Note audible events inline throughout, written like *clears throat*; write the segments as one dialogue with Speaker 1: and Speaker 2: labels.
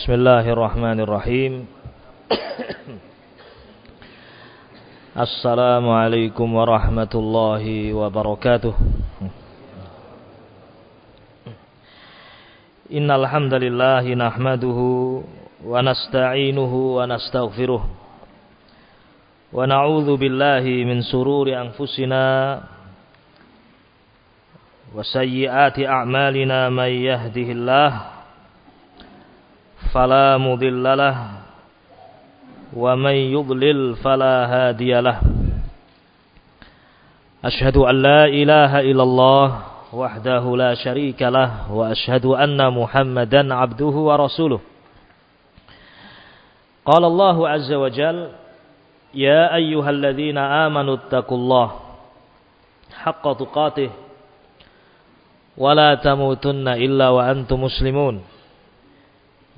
Speaker 1: بسم الله الرحمن الرحيم السلام عليكم ورحمة الله وبركاته إن الحمد لله نحمده ونستعينه ونستغفره ونعوذ بالله من سرور أنفسنا وسيئات أعمالنا من يهده الله فلا مضل له ومن يضلل فلا هادي له. أشهد أن لا إله إلا الله وحده لا شريك له وأشهد أن محمدا عبده ورسوله. قال الله عز وجل يا أيها الذين آمنوا اتقوا الله حق تقاته ولا تموتن إلا وأنتم مسلمون.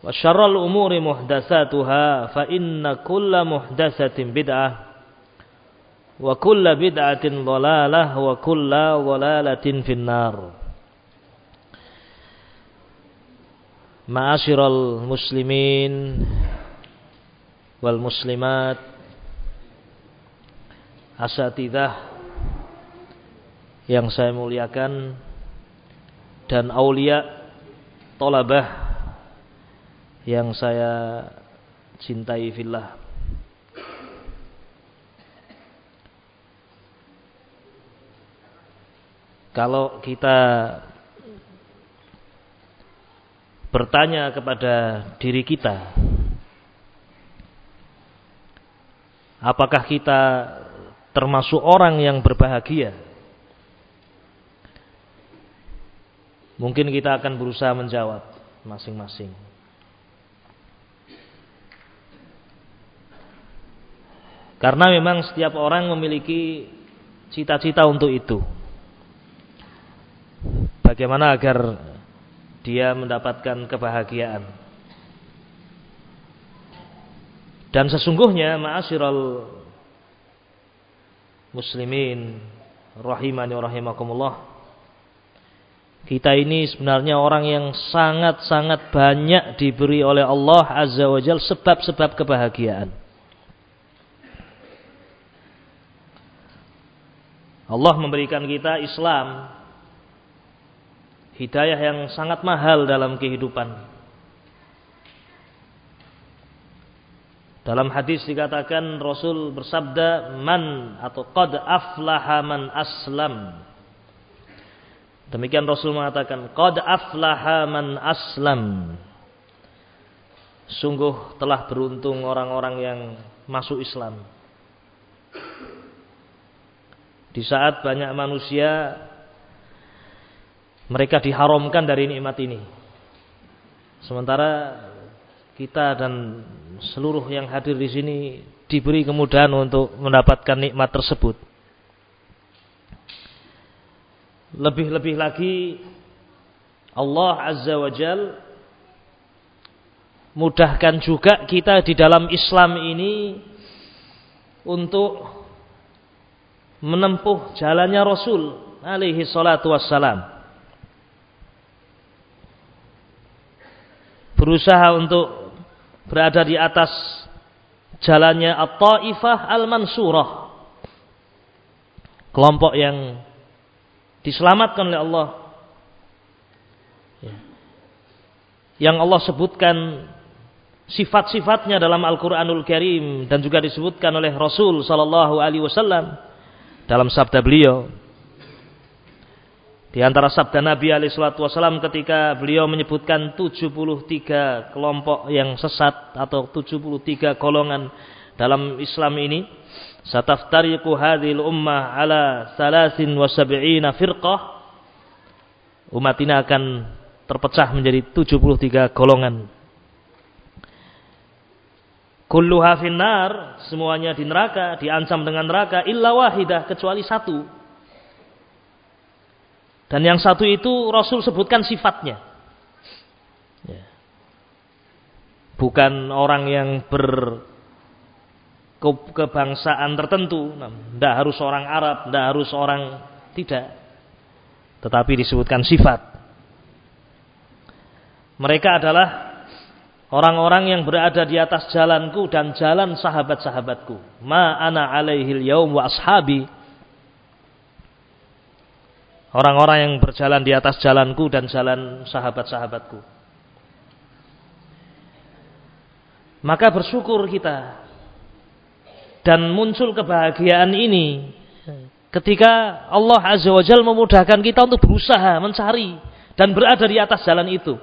Speaker 1: Wa syarrul umuri muhdasatuha fa inna kulla muhdasatin bid'ah wa kulla bid'atin dhalalah wa kulla dhalalatin finnar. Ma'asyiral muslimin wal muslimat asatidah yang saya muliakan dan aulia tolabah yang saya cintai fillah. Kalau kita bertanya kepada diri kita, apakah kita termasuk orang yang berbahagia? Mungkin kita akan berusaha menjawab masing-masing. Karena memang setiap orang memiliki cita-cita untuk itu. Bagaimana agar dia mendapatkan kebahagiaan. Dan sesungguhnya ma'asyiral muslimin rahimani rahimakumullah. Kita ini sebenarnya orang yang sangat-sangat banyak diberi oleh Allah Azza wa Jal sebab-sebab kebahagiaan. Allah memberikan kita Islam hidayah yang sangat mahal dalam kehidupan. Dalam hadis dikatakan Rasul bersabda man atau qad aflaha man aslam. Demikian Rasul mengatakan qad aflaha man aslam. Sungguh telah beruntung orang-orang yang masuk Islam. Di saat banyak manusia mereka diharamkan dari nikmat ini. Sementara kita dan seluruh yang hadir di sini diberi kemudahan untuk mendapatkan nikmat tersebut. Lebih-lebih lagi Allah Azza wa Jal mudahkan juga kita di dalam Islam ini untuk menempuh jalannya Rasul alaihi salatu wassalam. Berusaha untuk berada di atas jalannya At-Taifah Al-Mansurah. Kelompok yang diselamatkan oleh Allah. Ya. Yang Allah sebutkan sifat-sifatnya dalam Al-Quranul Karim dan juga disebutkan oleh Rasul Sallallahu Alaihi Wasallam dalam sabda beliau Di antara sabda Nabi alaihi salatu wasallam ketika beliau menyebutkan 73 kelompok yang sesat atau 73 golongan dalam Islam ini, sataftariqu hadhil ummah ala 73 firqah. Umat ini akan terpecah menjadi 73 golongan. Kulluha finnar, semuanya di neraka, diancam dengan neraka illa wahidah kecuali satu dan yang satu itu Rasul sebutkan sifatnya. Ya. Bukan orang yang ber kebangsaan tertentu. Tidak harus orang Arab, tidak harus orang tidak. Tetapi disebutkan sifat. Mereka adalah orang-orang yang berada di atas jalanku dan jalan sahabat-sahabatku. Ma ana alaihil yaum wa ashabi Orang-orang yang berjalan di atas jalanku dan jalan sahabat-sahabatku. Maka bersyukur kita. Dan muncul kebahagiaan ini. Ketika Allah Azza wa Jal memudahkan kita untuk berusaha mencari. Dan berada di atas jalan itu.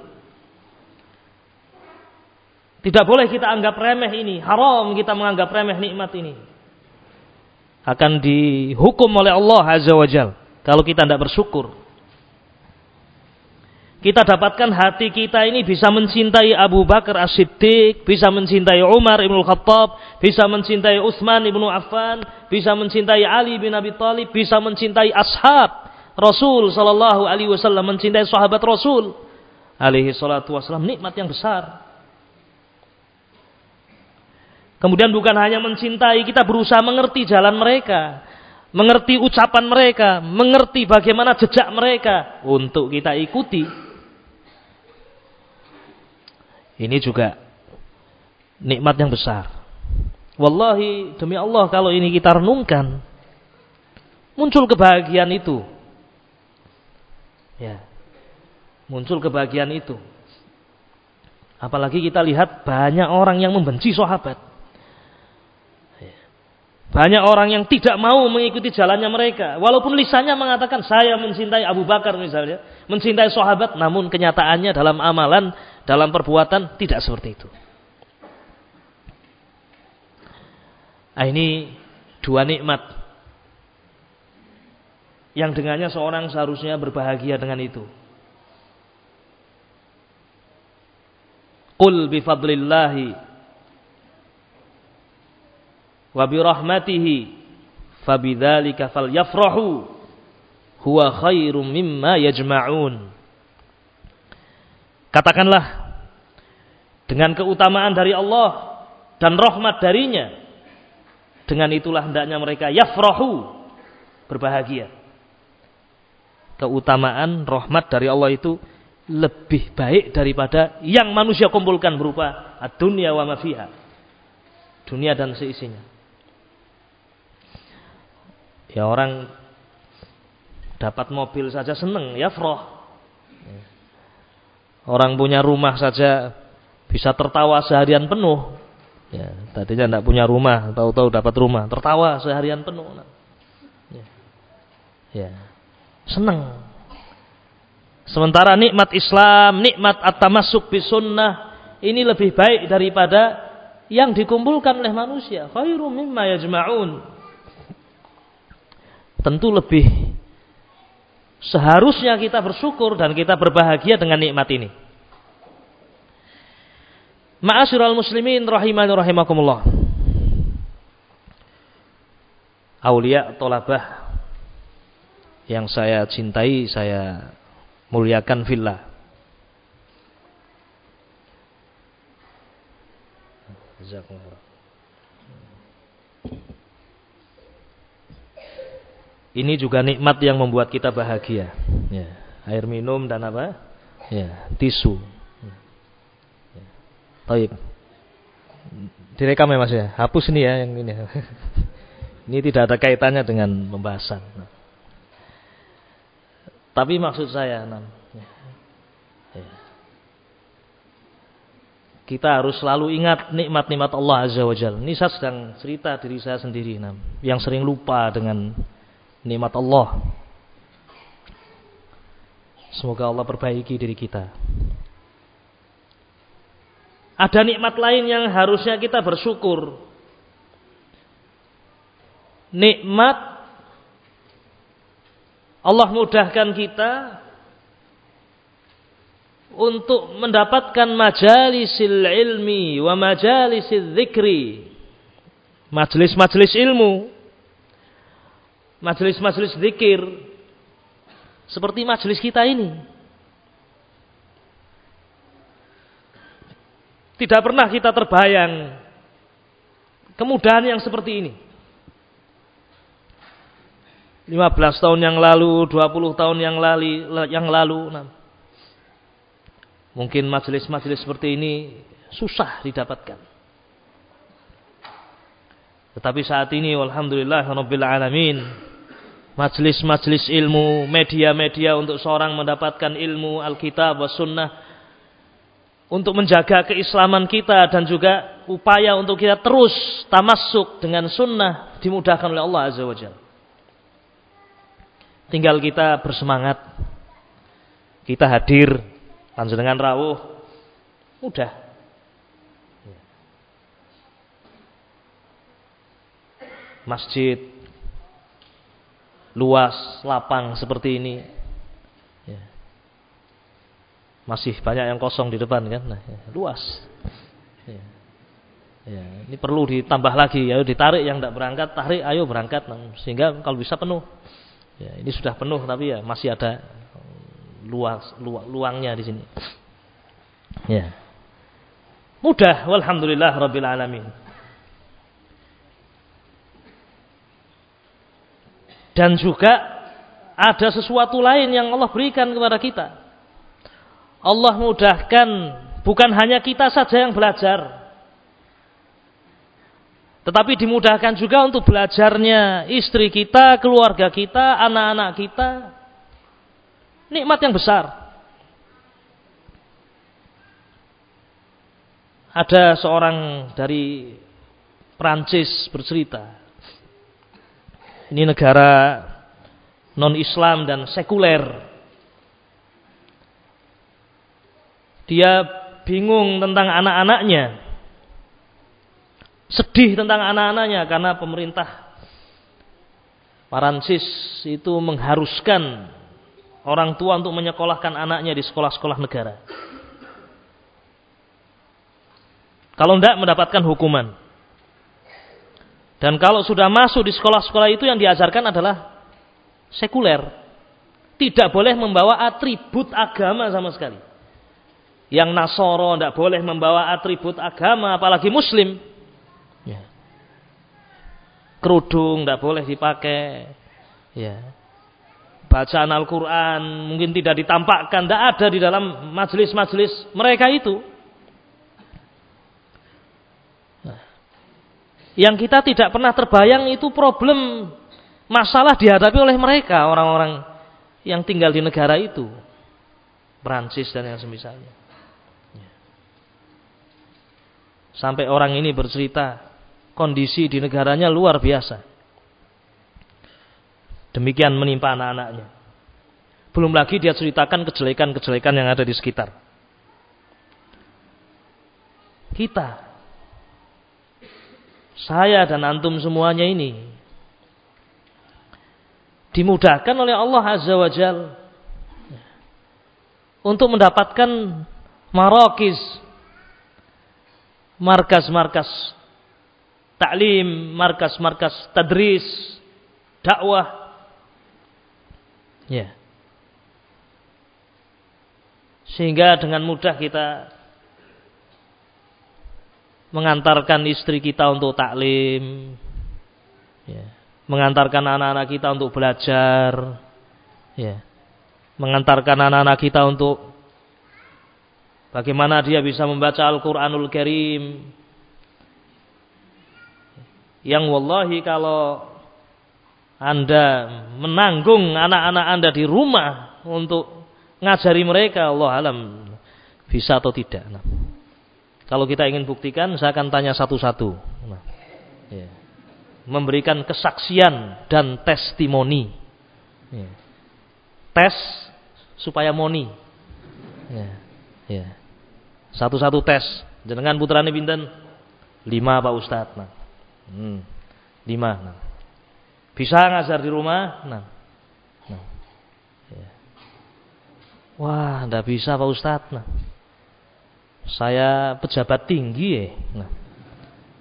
Speaker 1: Tidak boleh kita anggap remeh ini. Haram kita menganggap remeh nikmat ini. Akan dihukum oleh Allah Azza wa Jalla kalau kita tidak bersyukur. Kita dapatkan hati kita ini bisa mencintai Abu Bakar As-Siddiq, bisa mencintai Umar Ibn Khattab, bisa mencintai Utsman Ibn Affan, bisa mencintai Ali bin Abi Thalib, bisa mencintai ashab Rasul sallallahu alaihi wasallam, mencintai sahabat Rasul alaihi salatu wasallam, nikmat yang besar. Kemudian bukan hanya mencintai, kita berusaha mengerti jalan mereka mengerti ucapan mereka, mengerti bagaimana jejak mereka untuk kita ikuti. Ini juga nikmat yang besar. Wallahi demi Allah kalau ini kita renungkan muncul kebahagiaan itu. Ya. Muncul kebahagiaan itu. Apalagi kita lihat banyak orang yang membenci sahabat. Banyak orang yang tidak mau mengikuti jalannya mereka. Walaupun lisannya mengatakan saya mencintai Abu Bakar misalnya. Mencintai sahabat. Namun kenyataannya dalam amalan, dalam perbuatan tidak seperti itu. Nah, ini dua nikmat. Yang dengannya seorang seharusnya berbahagia dengan itu. Qul bifadlillahi wa bi rahmatihi fabidzalika falyafrahu. Huwa khairum mimma yajma'un. Katakanlah dengan keutamaan dari Allah dan rahmat darinya dengan itulah hendaknya mereka yafrahu berbahagia. Keutamaan rahmat dari Allah itu lebih baik daripada yang manusia kumpulkan berupa dunia wa mafiha dunia dan seisinya Ya orang dapat mobil saja seneng, ya froh. Orang punya rumah saja bisa tertawa seharian penuh. Ya, tadinya tidak punya rumah, tahu-tahu dapat rumah, tertawa seharian penuh. Ya, ya. seneng. Sementara nikmat Islam, nikmat at-tamassuk bis sunnah ini lebih baik daripada yang dikumpulkan oleh manusia. Khairum mimma yajma'un tentu lebih seharusnya kita bersyukur dan kita berbahagia dengan nikmat ini. Ma'asyiral muslimin rahimani rahimakumullah. Aulia tolabah yang saya cintai, saya muliakan fillah. Jazakumullah. Ini juga nikmat yang membuat kita bahagia. Ya, air minum dan apa? Ya, tisu. Ya. Taib. Direkam ya Mas ya. Hapus ini ya yang ini. *laughs* ini tidak ada kaitannya dengan pembahasan. Tapi maksud saya, ya. Ya. kita harus selalu ingat nikmat-nikmat Allah Azza wa Jalla. Ini saya sedang cerita diri saya sendiri, yang sering lupa dengan nikmat Allah. Semoga Allah perbaiki diri kita. Ada nikmat lain yang harusnya kita bersyukur. Nikmat Allah mudahkan kita untuk mendapatkan majalisil ilmi wa majalisil zikri. Majelis-majelis ilmu. Majelis-majelis zikir. Seperti majelis kita ini. Tidak pernah kita terbayang kemudahan yang seperti ini. 15 tahun yang lalu, 20 tahun yang lalu, yang lalu nah, Mungkin majelis-majelis seperti ini susah didapatkan. Tetapi saat ini alhamdulillah rabbil alamin majelis-majelis ilmu, media-media untuk seorang mendapatkan ilmu Alkitab was sunnah untuk menjaga keislaman kita dan juga upaya untuk kita terus tamasuk dengan sunnah dimudahkan oleh Allah Azza wa Jalla. Tinggal kita bersemangat. Kita hadir panjenengan rawuh mudah masjid luas lapang seperti ini ya. masih banyak yang kosong di depan kan nah, ya. luas ya. Ya, ini perlu ditambah lagi ya ditarik yang tidak berangkat tarik ayo berangkat nah, sehingga kalau bisa penuh ya, ini sudah penuh tapi ya masih ada luas lu, luangnya di sini. Ya. Mudah walhamdulillah rabbil alamin. Dan juga ada sesuatu lain yang Allah berikan kepada kita. Allah mudahkan bukan hanya kita saja yang belajar. Tetapi dimudahkan juga untuk belajarnya istri kita, keluarga kita, anak-anak kita, Nikmat yang besar. Ada seorang dari Prancis bercerita. Ini negara non-Islam dan sekuler. Dia bingung tentang anak-anaknya. Sedih tentang anak-anaknya karena pemerintah Prancis itu mengharuskan orang tua untuk menyekolahkan anaknya di sekolah-sekolah negara. Kalau tidak mendapatkan hukuman. Dan kalau sudah masuk di sekolah-sekolah itu yang diajarkan adalah sekuler. Tidak boleh membawa atribut agama sama sekali. Yang Nasoro tidak boleh membawa atribut agama, apalagi Muslim. Ya. Kerudung tidak boleh dipakai. Ya bacaan Al-Quran mungkin tidak ditampakkan, tidak ada di dalam majelis-majelis mereka itu. Yang kita tidak pernah terbayang itu problem masalah dihadapi oleh mereka orang-orang yang tinggal di negara itu, Prancis dan yang semisalnya. Ya. Sampai orang ini bercerita kondisi di negaranya luar biasa. Demikian menimpa anak-anaknya. Belum lagi dia ceritakan kejelekan-kejelekan yang ada di sekitar. Kita, saya dan antum semuanya ini dimudahkan oleh Allah Azza wa Jal untuk mendapatkan marokis, markas-markas taklim, markas-markas tadris, dakwah Ya. Sehingga dengan mudah kita mengantarkan istri kita untuk taklim, ya. mengantarkan anak-anak kita untuk belajar, ya. mengantarkan anak-anak kita untuk bagaimana dia bisa membaca Al-Quranul Karim. Yang wallahi kalau anda menanggung anak-anak Anda di rumah untuk ngajari mereka Allah alam bisa atau tidak. Nah, kalau kita ingin buktikan, saya akan tanya satu-satu. Nah, ya. Memberikan kesaksian dan testimoni. Ya. Tes supaya moni. Ya. Ya. Satu-satu tes. Jenengan putrane pinten? Lima Pak Ustadz. Nah. Hmm. Lima. Nah. Bisa ngajar di rumah? Nah. nah. Ya. Wah, ndak bisa Pak Ustadz. Nah. Saya pejabat tinggi ya. Nah.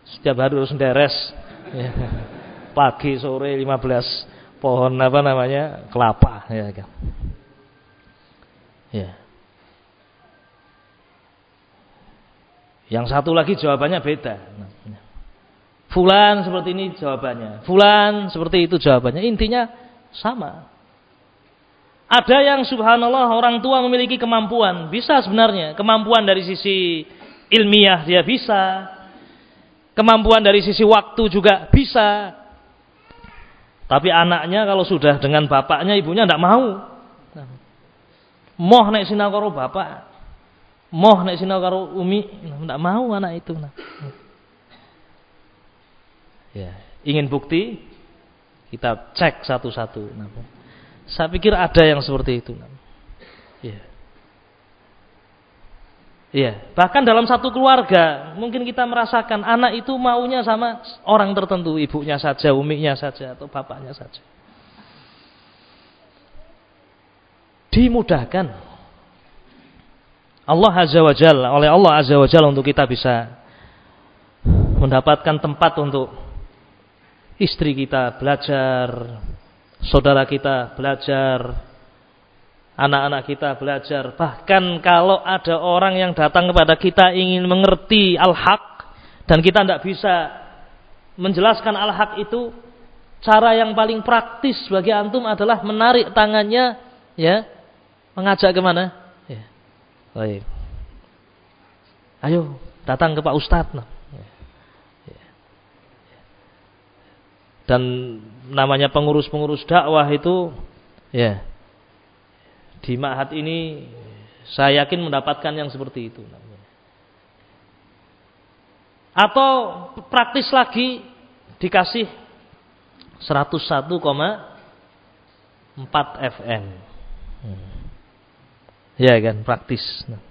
Speaker 1: Setiap hari harus deres. Ya. Pagi, sore 15 pohon apa namanya? kelapa ya kan. Ya. Yang satu lagi jawabannya beda. Fulan seperti ini jawabannya. Fulan seperti itu jawabannya. Intinya sama. Ada yang subhanallah orang tua memiliki kemampuan. Bisa sebenarnya. Kemampuan dari sisi ilmiah dia bisa. Kemampuan dari sisi waktu juga bisa. Tapi anaknya kalau sudah dengan bapaknya ibunya tidak mau. Moh naik sinau karo bapak. Moh naik sinau karo umi, tidak mau anak itu. Ya, ingin bukti kita cek satu-satu. Nah. Saya pikir ada yang seperti itu. Ya. Iya, bahkan dalam satu keluarga mungkin kita merasakan anak itu maunya sama orang tertentu, ibunya saja, uminya saja atau bapaknya saja. dimudahkan Allah Azza wa Jalla oleh Allah Azza wa Jalla untuk kita bisa mendapatkan tempat untuk istri kita belajar, saudara kita belajar, anak-anak kita belajar. Bahkan kalau ada orang yang datang kepada kita ingin mengerti al-haq dan kita tidak bisa menjelaskan al-haq itu, cara yang paling praktis bagi antum adalah menarik tangannya ya Mengajak ke mana? Ya. Baik. Ayo datang ke Pak Ustadz. Ya. Ya. Dan namanya pengurus-pengurus dakwah itu ya di Ma'had ini saya yakin mendapatkan yang seperti itu Atau praktis lagi dikasih 101,4 FM. Hmm. Ya kan, praktis. Nah.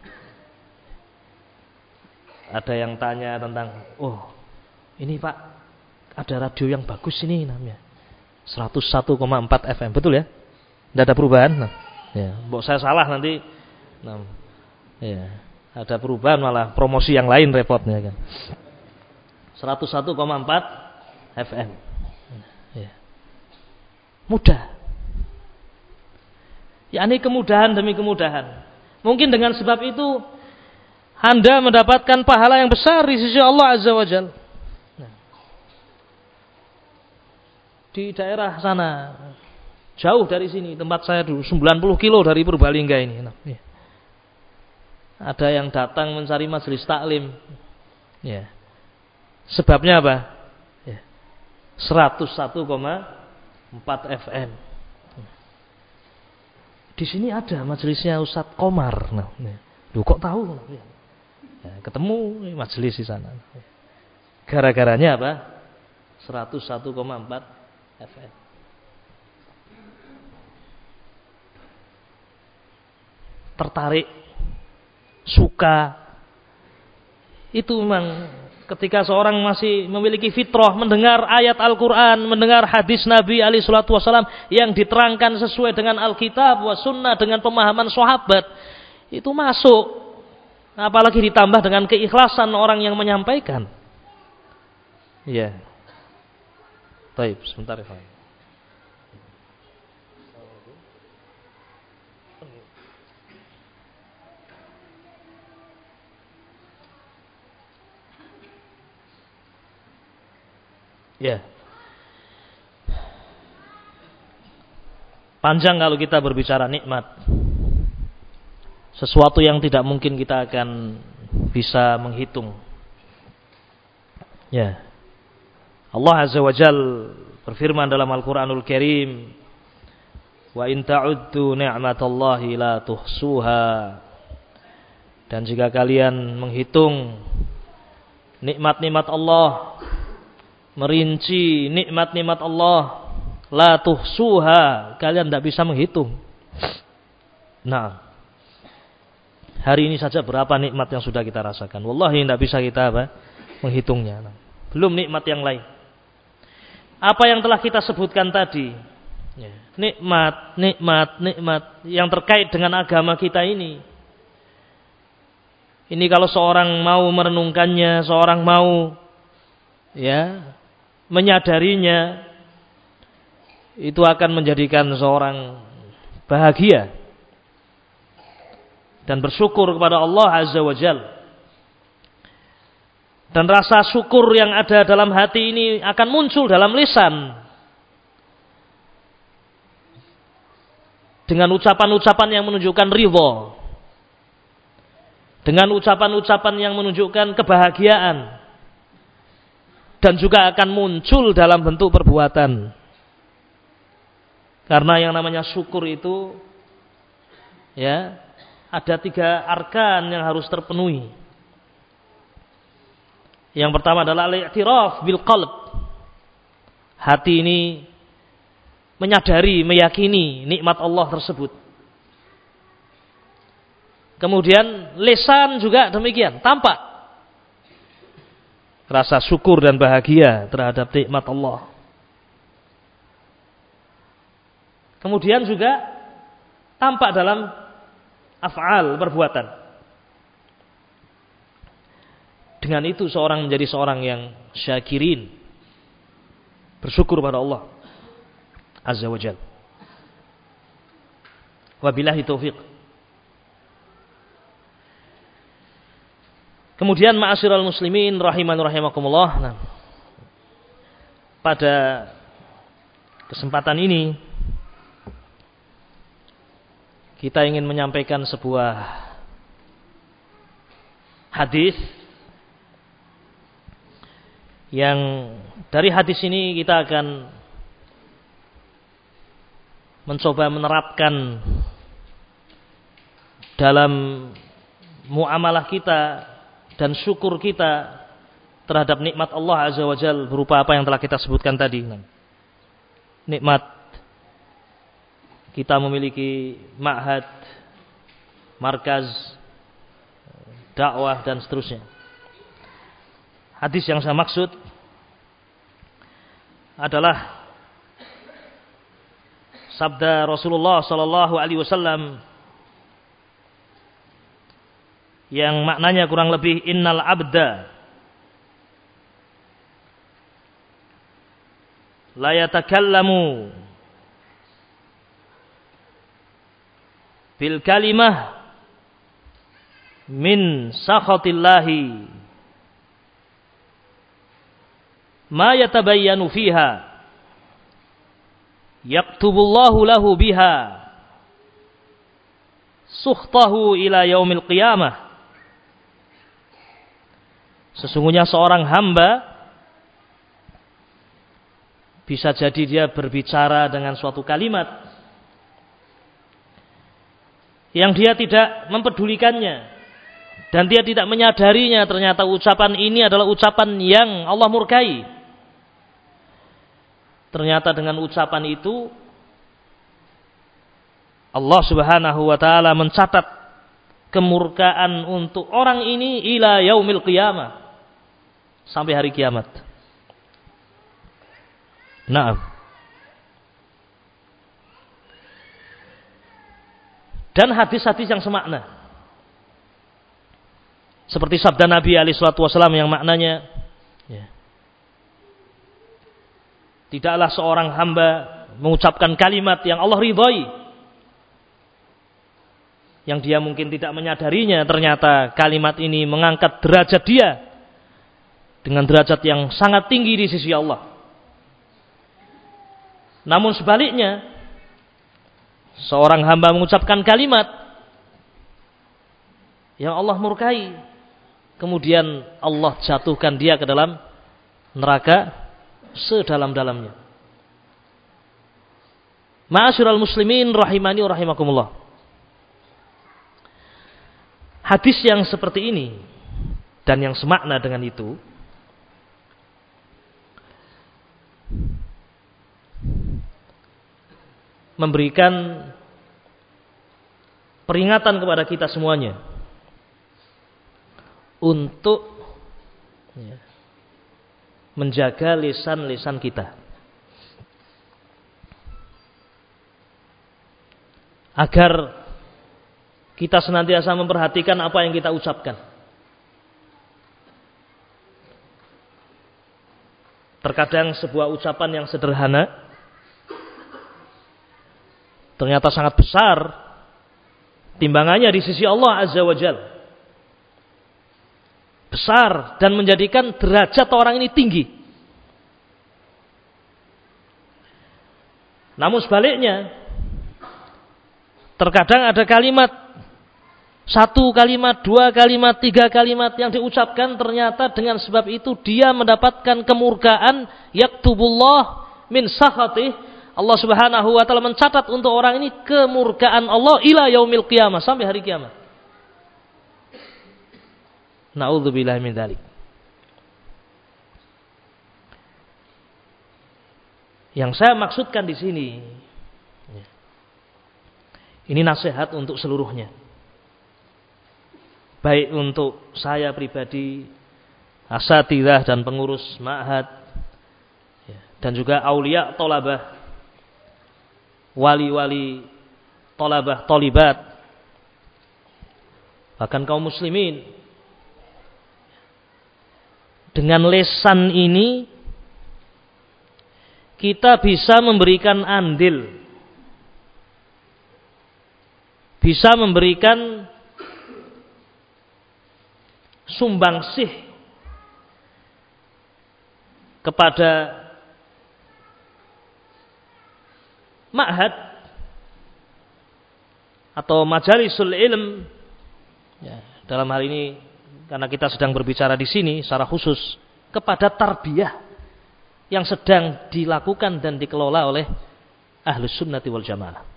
Speaker 1: Ada yang tanya tentang, oh ini Pak, ada radio yang bagus ini namanya. 101,4 FM, betul ya? Tidak ada perubahan. Nah, ya, Mbok saya salah nanti. Nah, ya, ada perubahan malah promosi yang lain repotnya kan. 101,4 FM. Ya. Mudah yakni kemudahan demi kemudahan. Mungkin dengan sebab itu Anda mendapatkan pahala yang besar di sisi Allah Azza wa Jal. Nah. Di daerah sana, jauh dari sini, tempat saya dulu, 90 kilo dari Purbalingga ini. Ya. Ada yang datang mencari majelis taklim. Ya. Sebabnya apa? Ya. 101,4 FM. Di sini ada majelisnya Ustadz Komar. Nah, Duh, kok tahu? Ya, ketemu majelis di sana. Gara-garanya apa? 101,4 FM. Tertarik, suka, itu memang ketika seorang masih memiliki fitrah mendengar ayat Al-Quran, mendengar hadis Nabi Ali Shallallahu Wasallam yang diterangkan sesuai dengan Alkitab wa Sunnah dengan pemahaman sahabat itu masuk. Apalagi ditambah dengan keikhlasan orang yang menyampaikan. Iya. Baik, sebentar ya. Ya. Panjang kalau kita berbicara nikmat. Sesuatu yang tidak mungkin kita akan bisa menghitung. Ya. Allah Azza wa Jal berfirman dalam Al-Quranul Karim. Wa in ta'uddu ni'matallahi la tuhsuha. Dan jika kalian menghitung nikmat-nikmat Allah merinci nikmat-nikmat Allah la tuhsuha kalian tidak bisa menghitung Nah, hari ini saja berapa nikmat yang sudah kita rasakan. Wallahi tidak bisa kita apa? menghitungnya. Nah, belum nikmat yang lain. Apa yang telah kita sebutkan tadi, ya, nikmat, nikmat, nikmat yang terkait dengan agama kita ini. Ini kalau seorang mau merenungkannya, seorang mau ya menyadarinya, itu akan menjadikan seorang bahagia dan bersyukur kepada Allah Azza wa Jalla. Dan rasa syukur yang ada dalam hati ini akan muncul dalam lisan. Dengan ucapan-ucapan yang menunjukkan ridho. Dengan ucapan-ucapan yang menunjukkan kebahagiaan. Dan juga akan muncul dalam bentuk perbuatan. Karena yang namanya syukur itu ya ada tiga arkan yang harus terpenuhi. Yang pertama adalah al-i'tiraf bil qalb. Hati ini menyadari, meyakini nikmat Allah tersebut. Kemudian lesan juga demikian, tampak rasa syukur dan bahagia terhadap nikmat Allah. Kemudian juga tampak dalam af'al perbuatan. Dengan itu seorang menjadi seorang yang syakirin. Bersyukur pada Allah. Azza wa Jal. Wabillahi taufiq. Kemudian ma'asyiral muslimin rahiman rahimakumullah. Nah, pada kesempatan ini kita ingin menyampaikan sebuah hadis yang dari hadis ini kita akan mencoba menerapkan dalam muamalah kita dan syukur kita terhadap nikmat Allah Azza wa Jal berupa apa yang telah kita sebutkan tadi. Nikmat kita memiliki ma'had, markaz, dakwah dan seterusnya. Hadis yang saya maksud adalah sabda Rasulullah sallallahu alaihi wasallam yang maknanya kurang lebih innal abda la yatakallamu bil kalimah min sakhatillahi ma yatabayyanu fiha. Yaktubullahu lahu biha. Suhtahu ila qiyamah. Sesungguhnya seorang hamba bisa jadi dia berbicara dengan suatu kalimat yang dia tidak mempedulikannya dan dia tidak menyadarinya. Ternyata ucapan ini adalah ucapan yang Allah murkai. Ternyata dengan ucapan itu Allah Subhanahu wa taala mencatat kemurkaan untuk orang ini ila yaumil qiyamah sampai hari kiamat. Naam. Dan hadis-hadis yang semakna. Seperti sabda Nabi alaihi wasallam yang maknanya ya, Tidaklah seorang hamba mengucapkan kalimat yang Allah ridhoi. Yang dia mungkin tidak menyadarinya ternyata kalimat ini mengangkat derajat dia dengan derajat yang sangat tinggi di sisi Allah. Namun sebaliknya, seorang hamba mengucapkan kalimat yang Allah murkai, kemudian Allah jatuhkan dia ke dalam neraka sedalam-dalamnya. Ma'asyiral muslimin rahimani wa rahimakumullah. Hadis yang seperti ini dan yang semakna dengan itu memberikan peringatan kepada kita semuanya untuk ya, menjaga lisan-lisan kita. Agar kita senantiasa memperhatikan apa yang kita ucapkan. Terkadang sebuah ucapan yang sederhana ternyata sangat besar timbangannya di sisi Allah Azza wa Jal. Besar dan menjadikan derajat orang ini tinggi. Namun sebaliknya, terkadang ada kalimat satu kalimat, dua kalimat, tiga kalimat yang diucapkan ternyata dengan sebab itu dia mendapatkan kemurkaan yaktubullah min sakhatih. Allah Subhanahu wa taala mencatat untuk orang ini kemurkaan Allah ila yaumil qiyamah sampai hari kiamat. Nauzubillahi min dzalik. Yang saya maksudkan di sini ini nasihat untuk seluruhnya baik untuk saya pribadi, asatidah dan pengurus ma'had, ya, dan juga aulia tolabah, wali-wali tolabah, tolibat, bahkan kaum muslimin. Dengan lesan ini, kita bisa memberikan andil, bisa memberikan sumbangsih kepada ma'had atau majalisul ilm. Ya, dalam hal ini karena kita sedang berbicara di sini secara khusus kepada tarbiyah yang sedang dilakukan dan dikelola oleh ahlus sunnati wal jamaah.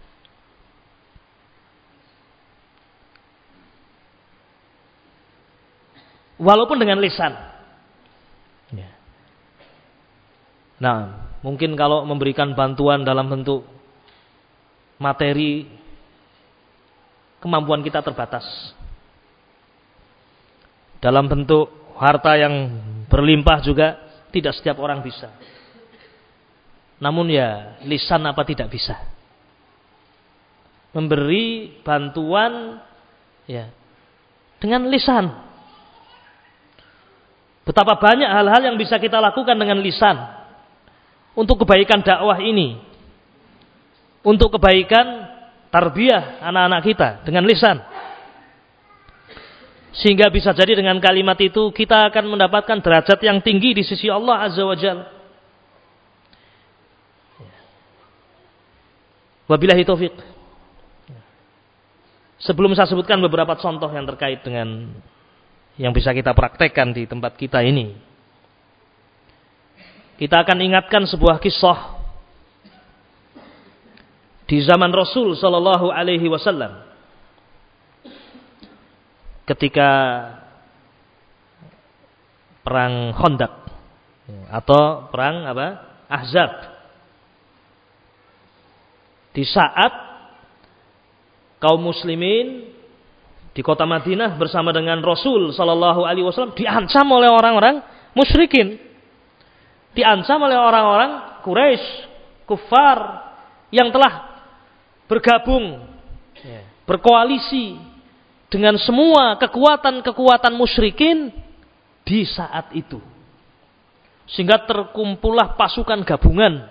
Speaker 1: walaupun dengan lisan. Ya. Nah, mungkin kalau memberikan bantuan dalam bentuk materi, kemampuan kita terbatas. Dalam bentuk harta yang berlimpah juga tidak setiap orang bisa. Namun ya lisan apa tidak bisa. Memberi bantuan ya dengan lisan Betapa banyak hal-hal yang bisa kita lakukan dengan lisan untuk kebaikan dakwah ini. Untuk kebaikan tarbiyah anak-anak kita dengan lisan. Sehingga bisa jadi dengan kalimat itu kita akan mendapatkan derajat yang tinggi di sisi Allah Azza wa Jalla. Wabillahi taufik. Sebelum saya sebutkan beberapa contoh yang terkait dengan yang bisa kita praktekkan di tempat kita ini. Kita akan ingatkan sebuah kisah di zaman Rasul Shallallahu Alaihi Wasallam ketika perang Khandaq. Atau perang apa? Ahzab. Di saat kaum muslimin di kota Madinah bersama dengan Rasul Shallallahu Alaihi Wasallam diancam oleh orang-orang musyrikin, diancam oleh orang-orang Quraisy, kufar yang telah bergabung, ya, berkoalisi dengan semua kekuatan-kekuatan musyrikin di saat itu. Sehingga terkumpullah pasukan gabungan,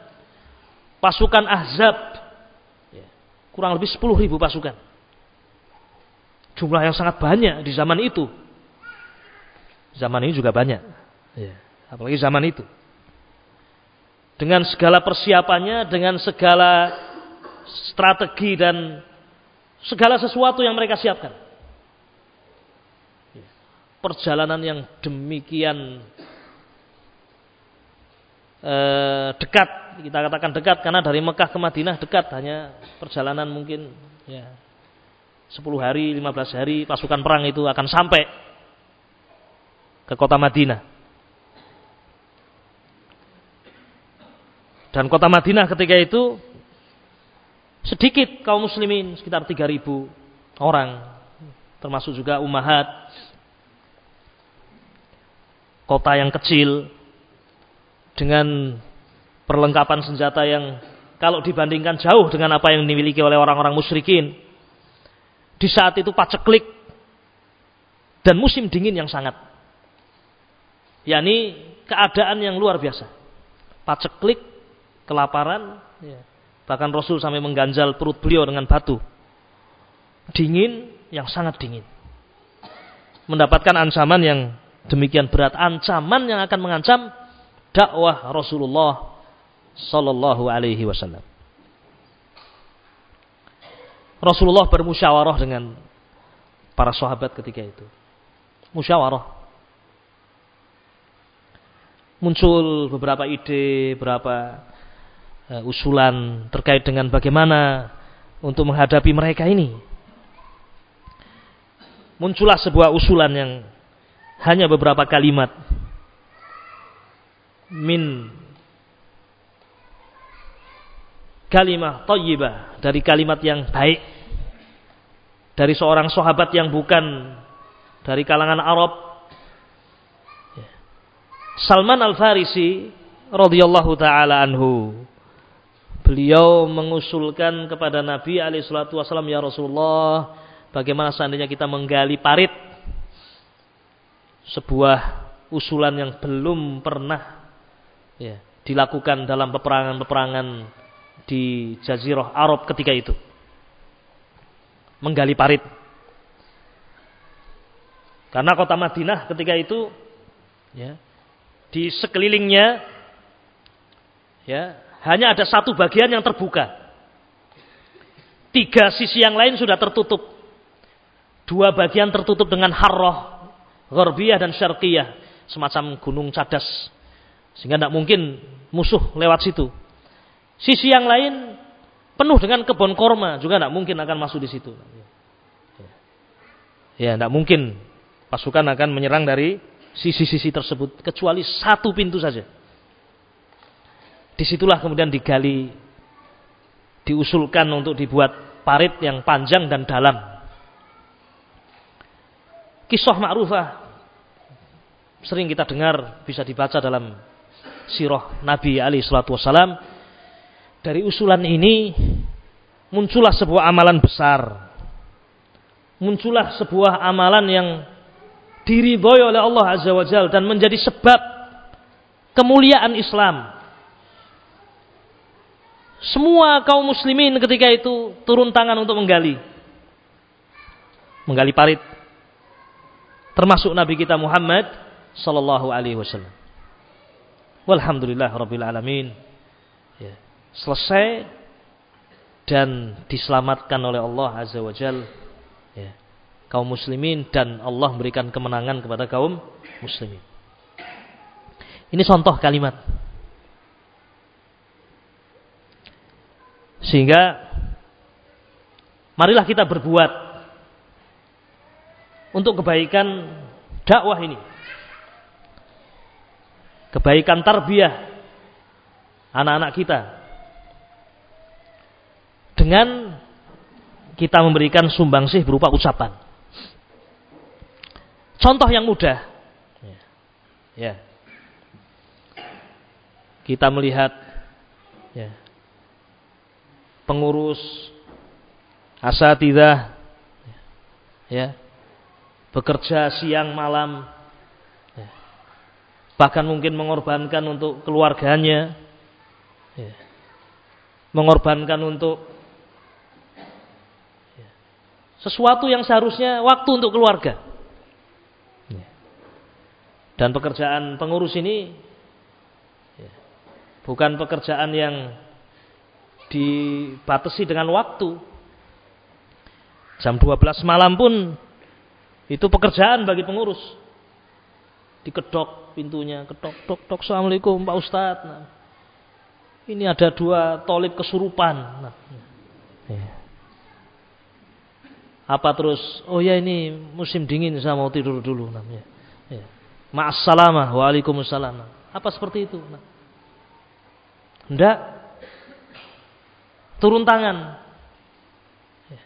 Speaker 1: pasukan Ahzab, ya, kurang lebih 10 ribu pasukan Jumlah yang sangat banyak di zaman itu. Zaman ini juga banyak. Ya, apalagi zaman itu. Dengan segala persiapannya, dengan segala strategi dan segala sesuatu yang mereka siapkan. Perjalanan yang demikian eh, dekat, kita katakan dekat karena dari Mekah ke Madinah dekat, hanya perjalanan mungkin ya 10 hari, 15 hari pasukan perang itu akan sampai ke kota Madinah. Dan kota Madinah ketika itu sedikit kaum muslimin, sekitar 3000. orang, termasuk juga umahat, kota yang kecil, dengan perlengkapan senjata yang kalau dibandingkan jauh dengan apa yang dimiliki oleh orang-orang musyrikin. Di saat itu paceklik dan musim dingin yang sangat. yakni keadaan yang luar biasa. Paceklik, kelaparan, ya. bahkan Rasul sampai mengganjal perut beliau dengan batu. Dingin yang sangat dingin. Mendapatkan ancaman yang demikian berat. Ancaman yang akan mengancam dakwah Rasulullah sallallahu alaihi wasallam. Rasulullah bermusyawarah dengan para sahabat ketika itu. Musyawarah. Muncul beberapa ide, beberapa uh, usulan terkait dengan bagaimana untuk menghadapi mereka ini. Muncullah sebuah usulan yang hanya beberapa kalimat. Min kalimah tayyibah. Dari kalimat yang baik. Dari seorang sahabat yang bukan. Dari kalangan Arab. Salman Al-Farisi radhiyallahu taala anhu. Beliau mengusulkan kepada Nabi alaihi salatu wasallam ya Rasulullah bagaimana seandainya kita menggali parit sebuah usulan yang belum pernah ya, dilakukan dalam peperangan-peperangan di Jazirah Arab ketika itu. Menggali parit. Karena kota Madinah ketika itu ya, di sekelilingnya ya, hanya ada satu bagian yang terbuka. Tiga sisi yang lain sudah tertutup. Dua bagian tertutup dengan harroh, Ghorbiyah dan Syarqiyah. Semacam gunung cadas. Sehingga tidak mungkin musuh lewat situ. Sisi yang lain penuh dengan kebun korma juga tidak mungkin akan masuk di situ. Ya, tidak mungkin pasukan akan menyerang dari sisi-sisi tersebut kecuali satu pintu saja. Di situlah kemudian digali, diusulkan untuk dibuat parit yang panjang dan dalam. Kisah ma'rufah sering kita dengar bisa dibaca dalam sirah Nabi Ali Shallallahu Wasallam dari usulan ini muncullah sebuah amalan besar. Muncullah sebuah amalan yang diridhoi oleh Allah Azza wa Jal dan menjadi sebab kemuliaan Islam. Semua kaum muslimin ketika itu turun tangan untuk menggali. Menggali parit. Termasuk Nabi kita Muhammad sallallahu alaihi wasallam. Walhamdulillah rabbil alamin. Ya selesai dan diselamatkan oleh Allah Azza wa Jal ya, kaum muslimin dan Allah memberikan kemenangan kepada kaum muslimin. Ini contoh kalimat. Sehingga marilah kita berbuat untuk kebaikan dakwah ini. Kebaikan tarbiyah anak-anak kita dengan kita memberikan sumbangsih berupa ucapan. Contoh yang mudah. Ya. Kita melihat ya, pengurus asatidah ya, bekerja siang malam ya, bahkan mungkin mengorbankan untuk keluarganya ya, mengorbankan untuk sesuatu yang seharusnya waktu untuk keluarga. Ya. Dan pekerjaan pengurus ini ya, bukan pekerjaan yang dibatasi dengan waktu. Jam 12 malam pun itu pekerjaan bagi pengurus. Dikedok pintunya, kedok, dok, dok, assalamualaikum Pak Ustadz. Nah, ini ada dua tolip kesurupan. Nah, ya. Apa terus? Oh ya ini musim dingin saya mau tidur dulu namanya. Ya. Ma'assalamah waalaikumsalam. Apa seperti itu? Nah. Enggak. Turun tangan. Ya.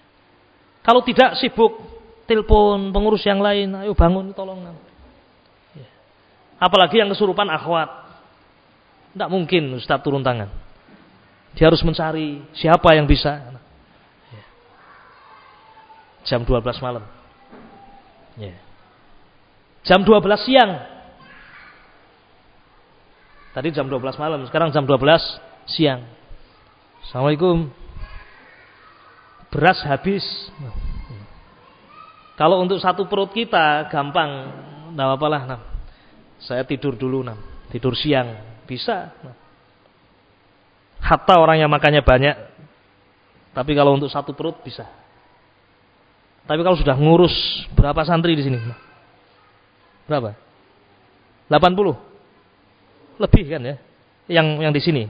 Speaker 1: Kalau tidak sibuk, telepon pengurus yang lain, ayo bangun tolong. Ya. Apalagi yang kesurupan akhwat. Tidak mungkin Ustaz turun tangan. Dia harus mencari siapa yang bisa. Ya. Jam 12 malam. Ya. Jam 12 siang. Tadi jam 12 malam, sekarang jam 12 siang. Assalamualaikum. Beras habis. Kalau untuk satu perut kita gampang, tidak apa-apalah. Nah. Saya tidur dulu, nah. tidur siang, bisa. Nah. Hatta orang yang makannya banyak, tapi kalau untuk satu perut bisa. Tapi kalau sudah ngurus berapa santri di sini? Nah. Berapa? 80? Lebih kan ya? Yang yang di sini.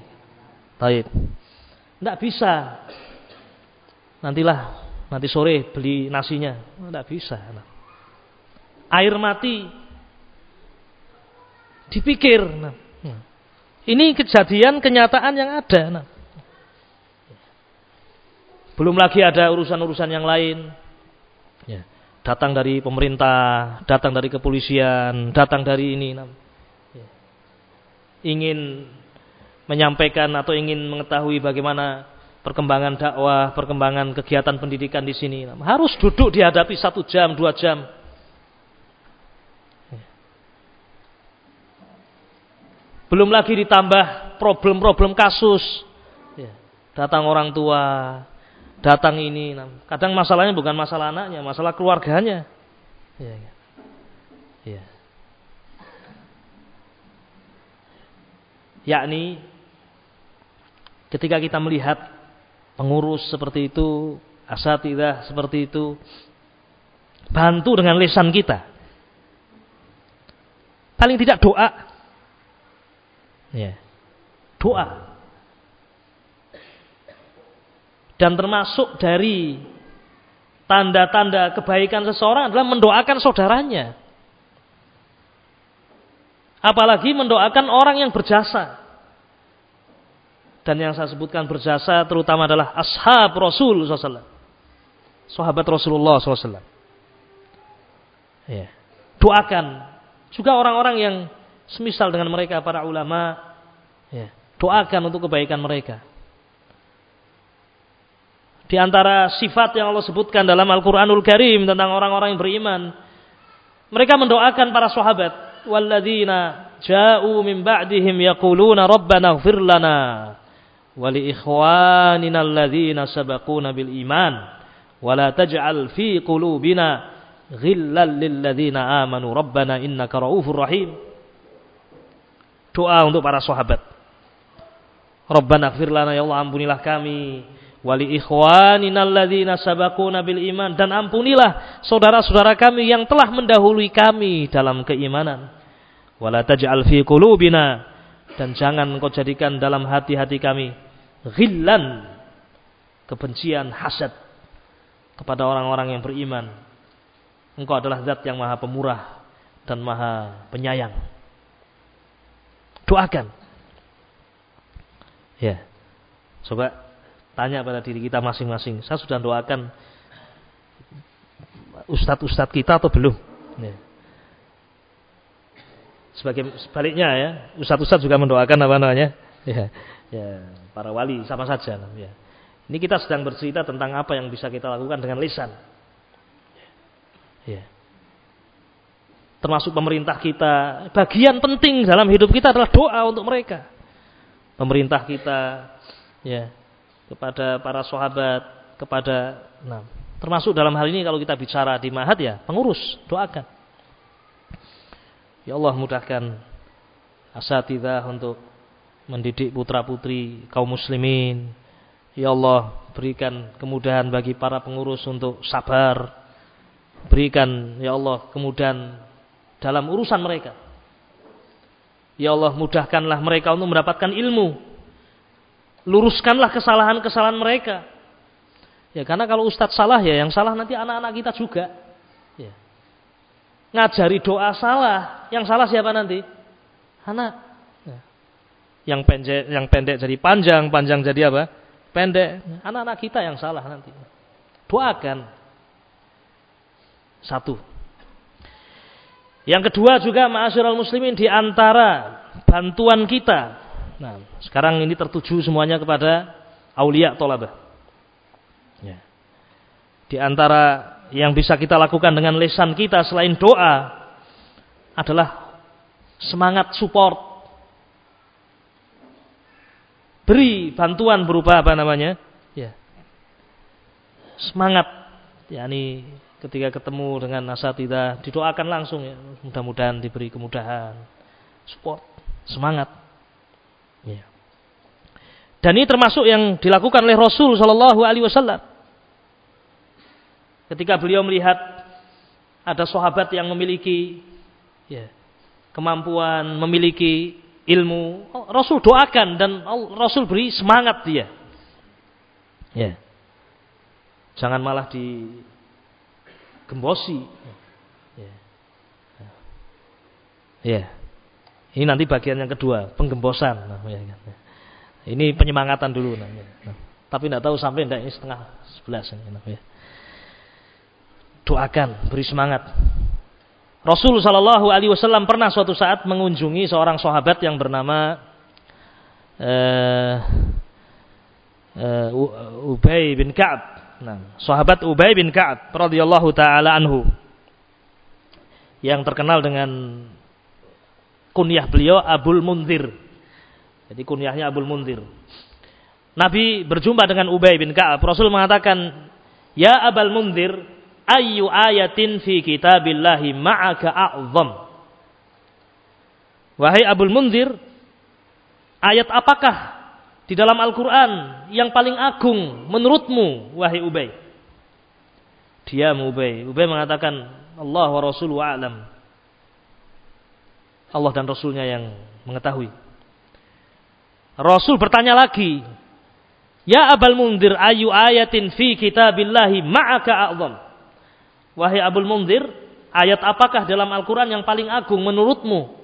Speaker 1: Taib. Tidak bisa. Nantilah nanti sore beli nasinya. Tidak bisa. Air mati dipikir. Nah, ini kejadian kenyataan yang ada. Nah. Belum lagi ada urusan-urusan yang lain. Ya. Datang dari pemerintah, datang dari kepolisian, datang dari ini. Nah. Ya. Ingin menyampaikan atau ingin mengetahui bagaimana perkembangan dakwah, perkembangan kegiatan pendidikan di sini. Harus duduk dihadapi satu jam, dua jam. Belum lagi ditambah problem-problem kasus. Ya, datang orang tua, datang ini. Kadang masalahnya bukan masalah anaknya, masalah keluarganya. Ya, ya. ya. Yakni ketika kita melihat pengurus seperti itu, asatidah seperti itu, bantu dengan lisan kita. Paling tidak doa. Ya. Doa. Dan termasuk dari tanda-tanda kebaikan seseorang adalah mendoakan saudaranya. Apalagi mendoakan orang yang berjasa. Dan yang saya sebutkan berjasa terutama adalah ashab Rasul SAW. Sahabat Rasulullah SAW. Ya. Doakan. Juga orang-orang yang semisal dengan mereka para ulama. Ya. Doakan untuk kebaikan mereka. Di antara sifat yang Allah sebutkan dalam Al-Quranul Karim tentang orang-orang yang beriman. Mereka mendoakan para sahabat. Walladzina ja'u min ba'dihim yaquluna rabbana lana wali ikhwanina alladhina sabaquna bil iman wala taj'al fi qulubina ghillan lil ladzina amanu. Rabbana doa untuk para sahabat. Rabbana ighfir lana ya Allah ampunilah kami. Wali ikhwanina alladhina sabaquna bil iman. Dan ampunilah saudara-saudara kami yang telah mendahului kami dalam keimanan. Wala taj'al fi dan jangan engkau jadikan dalam hati-hati kami ghillan kebencian hasad kepada orang-orang yang beriman. Engkau adalah zat yang maha pemurah dan maha penyayang. Doakan. Ya. Coba tanya pada diri kita masing-masing. Saya sudah doakan ustadz-ustadz kita atau belum? Ya sebagai sebaliknya ya ustadz-ustadz juga mendoakan apa namanya? *laughs* Ya ya para wali sama saja. Ya. Ini kita sedang bercerita tentang apa yang bisa kita lakukan dengan lisan. Ya. Termasuk pemerintah kita. Bagian penting dalam hidup kita adalah doa untuk mereka. Pemerintah kita ya kepada para sahabat kepada nah termasuk dalam hal ini kalau kita bicara di mahat ya pengurus doakan Ya Allah mudahkan asatidah untuk mendidik putra-putri kaum muslimin. Ya Allah berikan kemudahan bagi para pengurus untuk sabar. Berikan ya Allah kemudahan dalam urusan mereka. Ya Allah mudahkanlah mereka untuk mendapatkan ilmu. Luruskanlah kesalahan-kesalahan mereka. Ya karena kalau ustadz salah ya yang salah nanti anak-anak kita juga. Ya ngajari doa salah, yang salah siapa nanti? Anak. Ya. Yang pendek, yang pendek jadi panjang, panjang jadi apa? Pendek. Anak-anak kita yang salah nanti. Doakan. Satu. Yang kedua juga ma'asyiral muslimin di antara bantuan kita. Nah, sekarang ini tertuju semuanya kepada aulia tolabah. Ya. Di antara yang bisa kita lakukan dengan lesan kita selain doa adalah semangat support. Beri bantuan berupa apa namanya? Ya. Semangat. yakni ketika ketemu dengan asatidah didoakan langsung ya mudah-mudahan diberi kemudahan support semangat ya. dan ini termasuk yang dilakukan oleh Rasul Shallallahu Alaihi Wasallam ketika beliau melihat ada sahabat yang memiliki ya, kemampuan memiliki ilmu Rasul doakan dan Rasul beri semangat dia ya jangan malah di gembosi. Ya. ya. Ini nanti bagian yang kedua, penggembosan. Ini penyemangatan dulu. Nah, tapi tidak tahu sampai tidak ini setengah sebelas. Ya. Doakan, beri semangat. Rasul Shallallahu Alaihi Wasallam pernah suatu saat mengunjungi seorang sahabat yang bernama uh, uh, Ubay bin Ka'ab Nah, sahabat Ubay bin Ka'ab radhiyallahu taala anhu yang terkenal dengan kunyah beliau Abul Munzir. Jadi kunyahnya Abul Munzir. Nabi berjumpa dengan Ubay bin Ka'ab. Rasul mengatakan, "Ya Abul Munzir, ayu ayatin fi kitabillahi ma'aka a'zam?" Wahai Abul Munzir, ayat apakah di dalam Al-Quran yang paling agung menurutmu wahai Ubay? Dia Ubay. Ubay mengatakan Allah wa Rasul wa alam. Allah dan Rasulnya yang mengetahui. Rasul bertanya lagi Ya Abul Mundir ayu ayatin fi kitabillahi ma'aka a'zam Wahai Abul Mundir ayat apakah dalam Al-Quran yang paling agung menurutmu